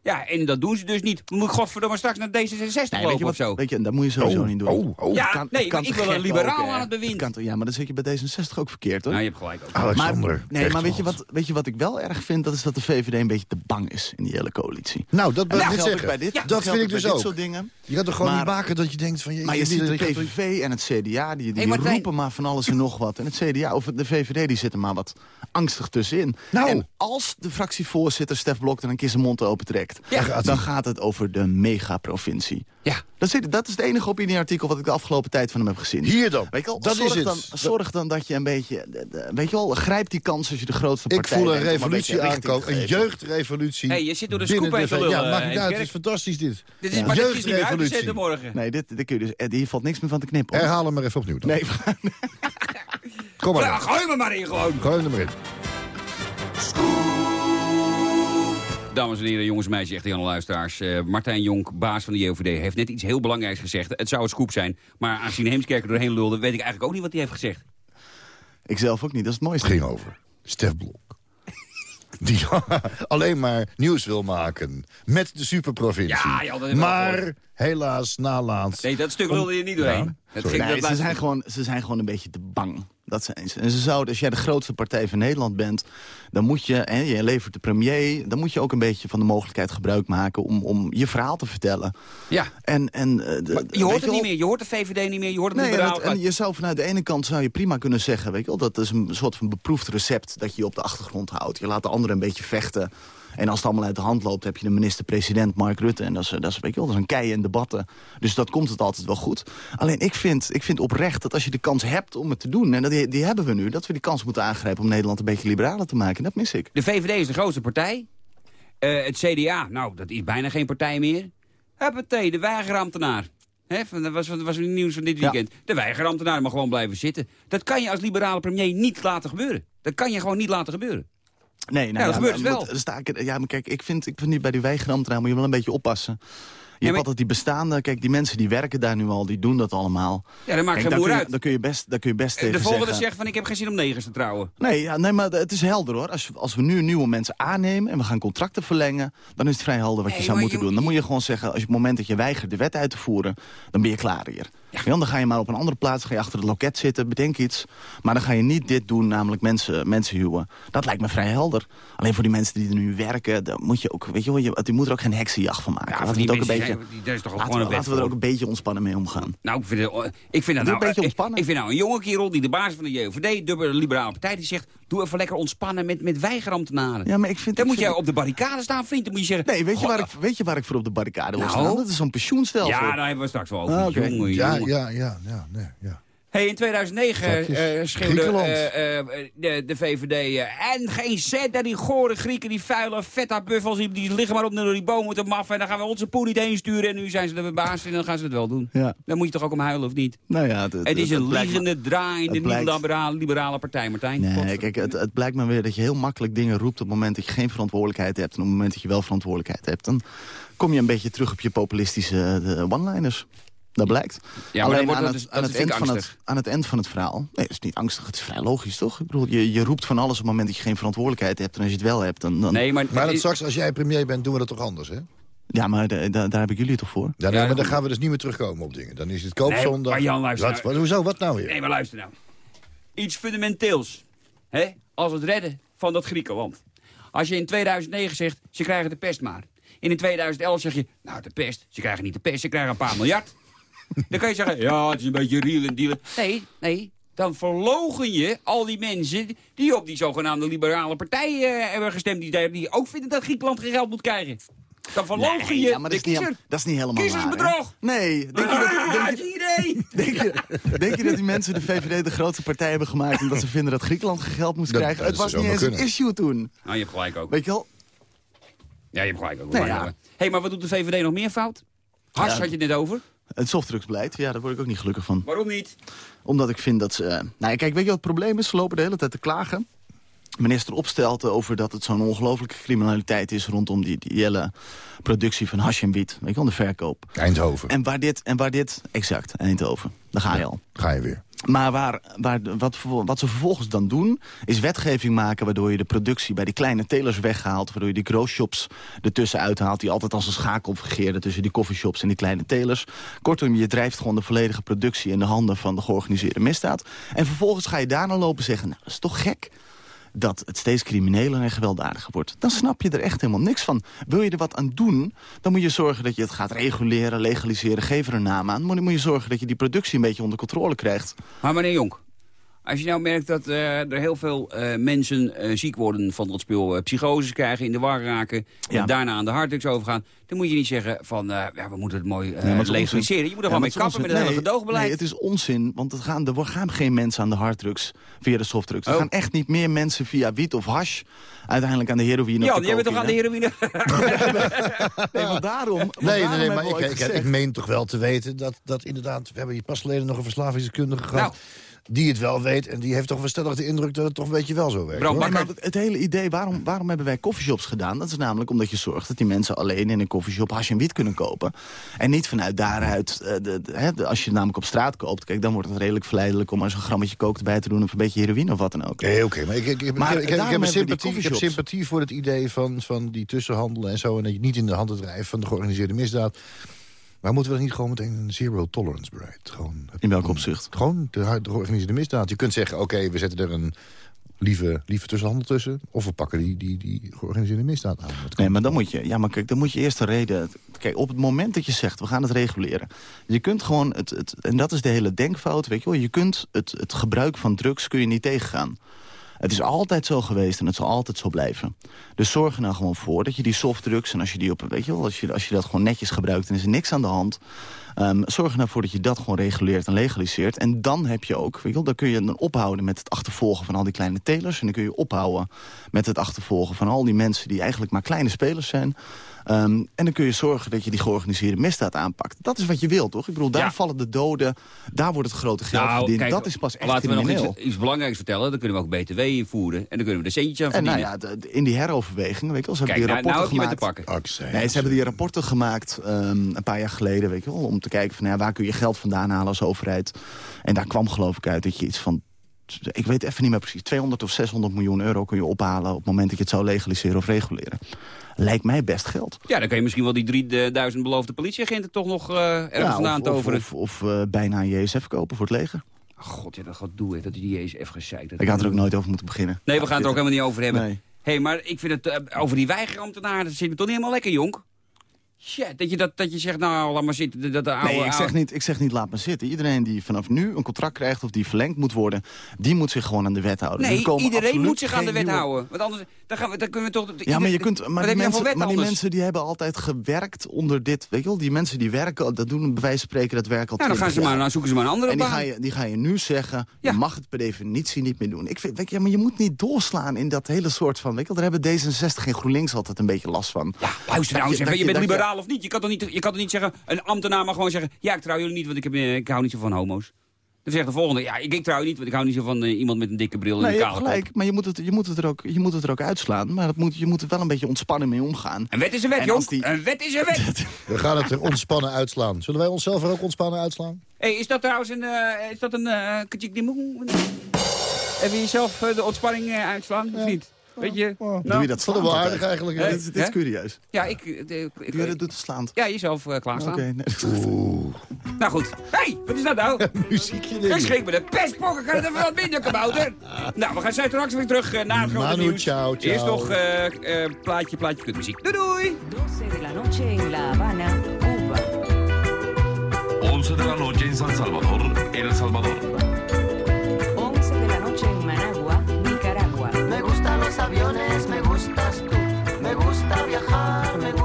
Ja, en dat doen ze dus niet. Moet ik godverdomme straks naar D66 nee, lopen of zo? Weet je, dat moet je sowieso oh, niet doen. Oh, oh. Ja, kan, nee, kan ik wil een liberaal aan het bewind. Kan, ja, maar dan zit je bij D66 ook verkeerd, hoor. Nou, je hebt gelijk ook. Alexander, maar, nee, maar weet je, wat, weet je wat ik wel erg vind? Dat is dat de VVD een beetje te bang is in die hele coalitie. Nou, dat wil ik niet zeggen. Bij dit, ja, dat vind ik dus ook. Soort dingen. Je gaat er gewoon maar, niet maken dat je denkt van... Je, maar je, je ziet de PVV en het CDA, die, die Hey, Martijn. roepen maar van alles en nog wat. En het CDA, of de VVD, die zitten maar wat angstig tussenin. Nou. En als de fractievoorzitter Stef Blok dan een keer zijn mond open trekt... trekt... dan gaat het over de megaprovincie. Ja. Dat is, dat is het enige opinieartikel wat ik de afgelopen tijd van hem heb gezien. Hier dan. Weet je wel, Dat zorg, is het. Dan, zorg dan dat je een beetje... Weet je wel, grijp die kans als je de grootste Ik partij voel een revolutie aankomen. Een jeugdrevolutie. Hey, je zit door de scoop te de- lullen, Ja, maakt niet eh, uit. Het is fantastisch dit. Dit is maar niet meer Jeugdrevolutie. morgen. Nee, dit, dit kun je dus, eh, hier valt niks meer van te knippen. hoor. Herhaal hem maar even opnieuw. Dan. Nee, Kom maar. Ja, gooi me maar in gewoon. Gooi hem erin. Dames en heren, jongens, meisjes, echte Janne luisteraars. Eh, Martijn Jonk, baas van de JOVD, heeft net iets heel belangrijks gezegd. Het zou een scoop zijn, maar aangezien Heemskerk er doorheen lulde... weet ik eigenlijk ook niet wat hij heeft gezegd. Ik zelf ook niet, dat is het mooiste. Het ging over Stef Blok. Die alleen maar nieuws wil maken met de superprovincie. Ja, ja, maar helaas nalaat. Nee, dat stuk lulde je niet doorheen. Ja, Nee, ze, zijn gewoon, ze zijn gewoon een beetje te bang. Dat zijn ze. En ze zouden, als jij de grootste partij van Nederland bent... dan moet je, hè, je levert de premier... dan moet je ook een beetje van de mogelijkheid gebruik maken... om, om je verhaal te vertellen. Ja. En, en, eh, de- je hoort het niet meer, je hoort de VVD niet meer, je hoort het Nee, en, en je zou vanuit de ene kant zou je prima kunnen zeggen... Weet je wel, dat is een soort van beproefd recept dat je je op de achtergrond houdt. Je laat de anderen een beetje vechten. En als het allemaal uit de hand loopt, heb je de minister-president Mark Rutte. En dat is, dat, is, weet je wel, dat is een kei in debatten. Dus dat komt het altijd wel goed. Alleen ik vind, ik vind oprecht dat als je de kans hebt om het te doen... en dat die, die hebben we nu, dat we die kans moeten aangrijpen... om Nederland een beetje liberaler te maken. Dat mis ik. De VVD is de grootste partij. Eh, het CDA, nou, dat is bijna geen partij meer. Huppatee, de weigerambtenaar. Van, dat was, dat was een nieuws van dit weekend. De weigerambtenaar mag gewoon blijven zitten. Dat kan je als liberale premier niet laten gebeuren. Dat kan je gewoon niet laten gebeuren. Nee, nou Ja, dat gebeurt maar- wel. sta ik, ja, maar kijk, ik vind, ik vind niet bij die weigerambtenaar moet je wel een beetje oppassen. Je hebt altijd die bestaande, kijk, die mensen die werken daar nu al, die doen dat allemaal. Ja, dat maakt Kijk, geen boer kun je- uit. Daar kun je best, daar kun je best de tegen volgende zeggen. zegt van ik heb geen zin om negers te trouwen. Nee, ja, nee, maar het is helder hoor. Als, als we nu nieuwe mensen aannemen en we gaan contracten verlengen... dan is het vrij helder wat Nee, je zou moeten je- doen. Dan moet je gewoon zeggen, als je op het moment dat je weigert de wet uit te voeren... dan ben je klaar hier. Ja. Dan ga je maar op een andere plaats, ga je achter het loket zitten, bedenk iets. Maar dan ga je niet dit doen, namelijk mensen, mensen huwen. Dat lijkt me vrij helder. Alleen voor die mensen die er nu werken, dan moet je ook, weet je wel, je, die moet er ook geen heksenjacht van maken. Ja, die ook een beetje, zijn- die- is toch ook laten, gewoon we, laten we er ook een beetje ontspannen mee omgaan. Nou, ik vind, het, ik vind dat nou... een beetje ik- ontspannen. Ik vind nou een jonge kerel die de baas van de JOVD, de liberale partij, die zegt... doe even lekker ontspannen met, met weigerambtenaren. Ja, maar ik vind, Dan ik moet vind- jij op de barricade staan, vriend. Dan moet je zeggen... Nee, weet je, "Goh, waar ik, weet je waar ik voor op de barricade wil Nou? staan? Dat is zo'n pensioenstelsel. Ja, daar hebben we straks wel over. Ah. Jongen, Ja, jongen. ja, ja, ja, nee, ja. Hey, in 2009 Zakjes. eh schreeuwde eh, eh, de, de VVD... en geen cent naar die gore Grieken, die vuile feta-buffels... Die, die liggen maar op naar die bomen te maffen... en dan gaan we onze poen niet heen sturen... en nu zijn ze de baas en dan gaan ze het wel doen. Ja. Dan moet je toch ook om huilen, of niet? Nou ja, het, Het is een liegende, draaiende, blijkt- liberale, liberale partij, Martijn. Nee, kijk, het, het blijkt maar weer dat je heel makkelijk dingen roept... op het moment dat je geen verantwoordelijkheid hebt... en op het moment dat je wel verantwoordelijkheid hebt... dan kom je een beetje terug op je populistische one-liners. Dat blijkt. Ja, Alleen aan dat het, dus- aan, dat het eind van het, aan het eind van het verhaal... Nee, het is niet angstig, het is vrij logisch, toch? Ik bedoel, je, je roept van alles op het moment dat je geen verantwoordelijkheid hebt... en als je het wel hebt, dan... dan... Nee, maar, Maar dat straks, als jij premier bent, doen we dat toch anders, hè? Ja, maar de- da- daar heb ik jullie toch voor? Ja, nee, Ja, maar dan gaan we dus niet meer terugkomen op dingen. Dan is het Nee, koopzondag. maar Jan, luister wat, nou. wat- hoezo, wat nou weer? Nee, maar luister nou. Iets fundamenteels. hè? Als het redden van dat Griekenland. Als je in 2009 zegt, ze krijgen de pest maar. En in 2011 zeg je, nou de pest, ze krijgen niet de pest, ze krijgen een paar miljard. Dan kan je zeggen, ja, het is een beetje real en dealen. Nee, nee, dan verlogen je al die mensen die op die zogenaamde liberale partij eh, hebben gestemd. Die, die ook vinden dat Griekenland geen geld moet krijgen. Dan verlogen Nee, je ja, maar de dat is, niet, dat is niet helemaal Kiezersbedrog! waar. Nee, denk je, dat, denk, Ah, je, denk, je, denk je dat die mensen de VVD de grootste partij hebben gemaakt... omdat ze vinden dat Griekenland geen geld moest Dat- krijgen? dat Het was niet eens een issue toen. Nou, je hebt gelijk ook. Weet je wel? Ja, je hebt gelijk ook. Nee, Hé, ja. hey, maar wat doet de VVD nog meer fout? Hars Ja. had je het net over. Het softdrugsbeleid, ja, daar word ik ook niet gelukkig van. Waarom niet? Omdat ik vind dat ze... eh, nou ja, kijk, weet je wat het probleem is? Ze lopen de hele tijd te klagen. Minister opstelt over dat het zo'n ongelofelijke criminaliteit is... rondom die, die hele productie van hash en wiet. Weet je wel, de verkoop. Eindhoven. En waar dit, en waar dit exact, Eindhoven, daar ga je al. Ga je weer. Maar waar, waar, wat, wat ze vervolgens dan doen, is wetgeving maken... waardoor je de productie bij die kleine telers weghaalt... waardoor je die growshops ertussen uithaalt... die altijd als een schakel fungeren tussen die coffeeshops en die kleine telers. Kortom, je drijft gewoon de volledige productie in de handen van de georganiseerde misdaad. En vervolgens ga je daarna lopen zeggen... nou, dat is toch gek dat het steeds crimineler en gewelddadiger wordt. Dan snap je er echt helemaal niks van. Wil je er wat aan doen, dan moet je zorgen dat je het gaat reguleren, legaliseren, geef er een naam aan. Dan moet je zorgen dat je die productie een beetje onder controle krijgt. Maar meneer Jonk, Als je nou merkt dat eh, er heel veel eh, mensen eh, ziek worden van dat spul, uh, psychoses krijgen, in de war raken, Ja. en daarna aan de harddrugs overgaan, dan moet je niet zeggen van, eh, ja, we moeten het mooi eh, Nee, het legaliseren. Je moet er Ja, gewoon mee kappen met het hele gedoogbeleid. Nee, het is onzin, want het gaan, er gaan geen mensen aan de harddrugs via de softdrugs. Er Oh. gaan echt niet meer mensen via wiet of hash uiteindelijk aan de heroïne de jij bent toch aan de heroïne? Nee, maar daarom... Nee, nee, daarom nee, hebben maar ik, ik, ik meen toch wel te weten dat, dat inderdaad... We hebben hier pas geleden nog een verslavingskundige gehad... Nou. Die het wel weet en die heeft toch wel stellig de indruk dat het toch een beetje wel zo werkt. Maar het, het hele idee, waarom, waarom hebben wij coffeeshops gedaan? Dat is namelijk omdat je zorgt dat die mensen alleen in een coffeeshop hash en wiet kunnen kopen. En niet vanuit daaruit, eh, de, de- hè, de- als je het namelijk op straat koopt... kijk, dan wordt het redelijk verleidelijk om maar zo'n grammetje kook erbij te doen... of een beetje heroïne of wat dan ook. Nee, oké, maar ik, ik, ik, Maar ik, ik, ik daarom heb, sympathie, ik heb sympathie voor het idee van, van die tussenhandel en zo... en dat je niet in de handen drijft van de georganiseerde misdaad. Maar moeten we dan niet gewoon meteen een zero tolerance beleid? Gewoon, In welk opzicht? Gewoon de, de georganiseerde misdaad. Je kunt zeggen, oké, we zetten er een lieve, lieve tussenhandel tussen... of we pakken die, die, die georganiseerde misdaad aan. Nee, maar dan moet je, ja, maar kijk, dan moet je eerst de reden... Kijk, op het moment dat je zegt, we gaan het reguleren... je kunt gewoon, het, het, en dat is de hele denkfout, weet je wel... je kunt het, het gebruik van drugs kun je niet tegengaan. Het is altijd zo geweest en het zal altijd zo blijven. Dus zorg er nou gewoon voor dat je die softdrugs... en als je die op, weet je wel, als je, als je dat gewoon netjes gebruikt... en is er niks aan de hand... ehm, zorg er nou voor dat je dat gewoon reguleert en legaliseert. En dan heb je ook, weet je wel, dan kun je dan ophouden met het achtervolgen van al die kleine telers. En dan kun je ophouden met het achtervolgen van al die mensen die eigenlijk maar kleine spelers zijn. Ehm, en dan kun je zorgen dat je die georganiseerde misdaad aanpakt. Dat is wat je wilt, toch? Ik bedoel, daar Ja. vallen de doden, daar wordt het grote geld Nou, verdiend. kijk, dat is pas echt Laten we nog crimineel. iets, iets belangrijks vertellen. Dan kunnen we ook BTW invoeren. En dan kunnen we er centjes aan En nou verdienen. ja, de- de- in die heroverweging, weet je wel, ze Kijk, hebben die nou, nou rapporten heb je met te gemaakt. pakken. Nee, ze hebben die rapporten gemaakt ehm, een paar jaar geleden, weet je wel, om te kijken van ja, waar kun je geld vandaan halen als overheid. En daar kwam geloof ik uit dat je iets van, ik weet even niet meer precies, 200 of 600 miljoen euro kun je ophalen op het moment dat je het zou legaliseren of reguleren. Lijkt mij best geld. Ja, dan kan je misschien wel die 3000 beloofde politieagenten toch nog eh ergens Ja, vandaan of, toveren. of, of, eh, bijna een JSF kopen voor het leger. God, ja, dat gaat doen, dat die eens even gezeikt. Ik had er ook nooit over moeten beginnen. Nee, we gaan het er ook helemaal niet over hebben. Nee. hey, maar ik vind het eh, over die weigerambtenaren, dat zit me toch niet helemaal lekker, jonk. Shit, dat je, dat, dat je zegt, nou, laat maar zitten. Dat de oude, Nee, ik zeg, niet, ik zeg niet laat maar zitten. Iedereen die vanaf nu een contract krijgt of die verlengd moet worden... die moet zich gewoon aan de wet houden. Nee, komen iedereen moet zich aan de wet nieuwe- houden. Want anders dan gaan we, dan kunnen we toch... Ja, maar je kunt, maar, die je nou mensen, maar die anders? mensen die hebben altijd gewerkt onder dit, weet je wel, die mensen die werken, dat doen bij wijze van spreken dat werk al Ja, dan gaan 20 ze maar, dan zoeken ze maar een andere En die baan. ga, je, die ga je nu zeggen, je mag het per definitie niet meer doen. Ik vind, weet je, maar je moet niet doorslaan in dat hele soort van, weet je wel, daar hebben D66 en GroenLinks altijd een beetje last van. Ja, luister nou eens even, je, dat bent liberaal of niet? Je kan toch niet, je kan toch niet zeggen, een ambtenaar mag gewoon zeggen... ja, ik trouw jullie niet, want ik, heb, eh, ik hou niet zo van homo's. Dan zegt de volgende, ja, ik, ik trouw je niet, want ik hou niet zo van eh, iemand met een dikke bril en Nee, een kale kop. gelijk, maar je moet, het, je, moet het er ook, je moet het er ook uitslaan. Maar het moet, je moet er wel een beetje ontspannen mee omgaan. Een wet is een wet, En jong. die- Een wet is een wet. We gaan het er ontspannen uitslaan. Zullen wij onszelf er ook ontspannen uitslaan? hey, is dat trouwens een... eh, is dat een... eh moe- Even jezelf de ontspanning eh, uitslaan, of niet? Weet je? Nou, Doe je dat slaand het wel aardig eigenlijk, Ja, dit, is- dit is curieus. Ja, ik... eh, ik, Doe je dat doet het slaand? ja, jezelf eh, klaarstaan. Oké, nee. Nou goed. hey, wat is dat nou? Muziekje, Ik schrik me de pestpokken, kan het even wat minder, kabouter? nou, we gaan zo straks weer terug eh, naar het grote Manu, nieuws. ciao, ciao. Eerst nog eh, eh, plaatje, plaatje, kutmuziek. Doei doei! 12 de la noche en La Habana, Cuba. 11 de la noche en San Salvador, El Salvador. Aviones, me gustas tú. Me gusta viajar, me gustas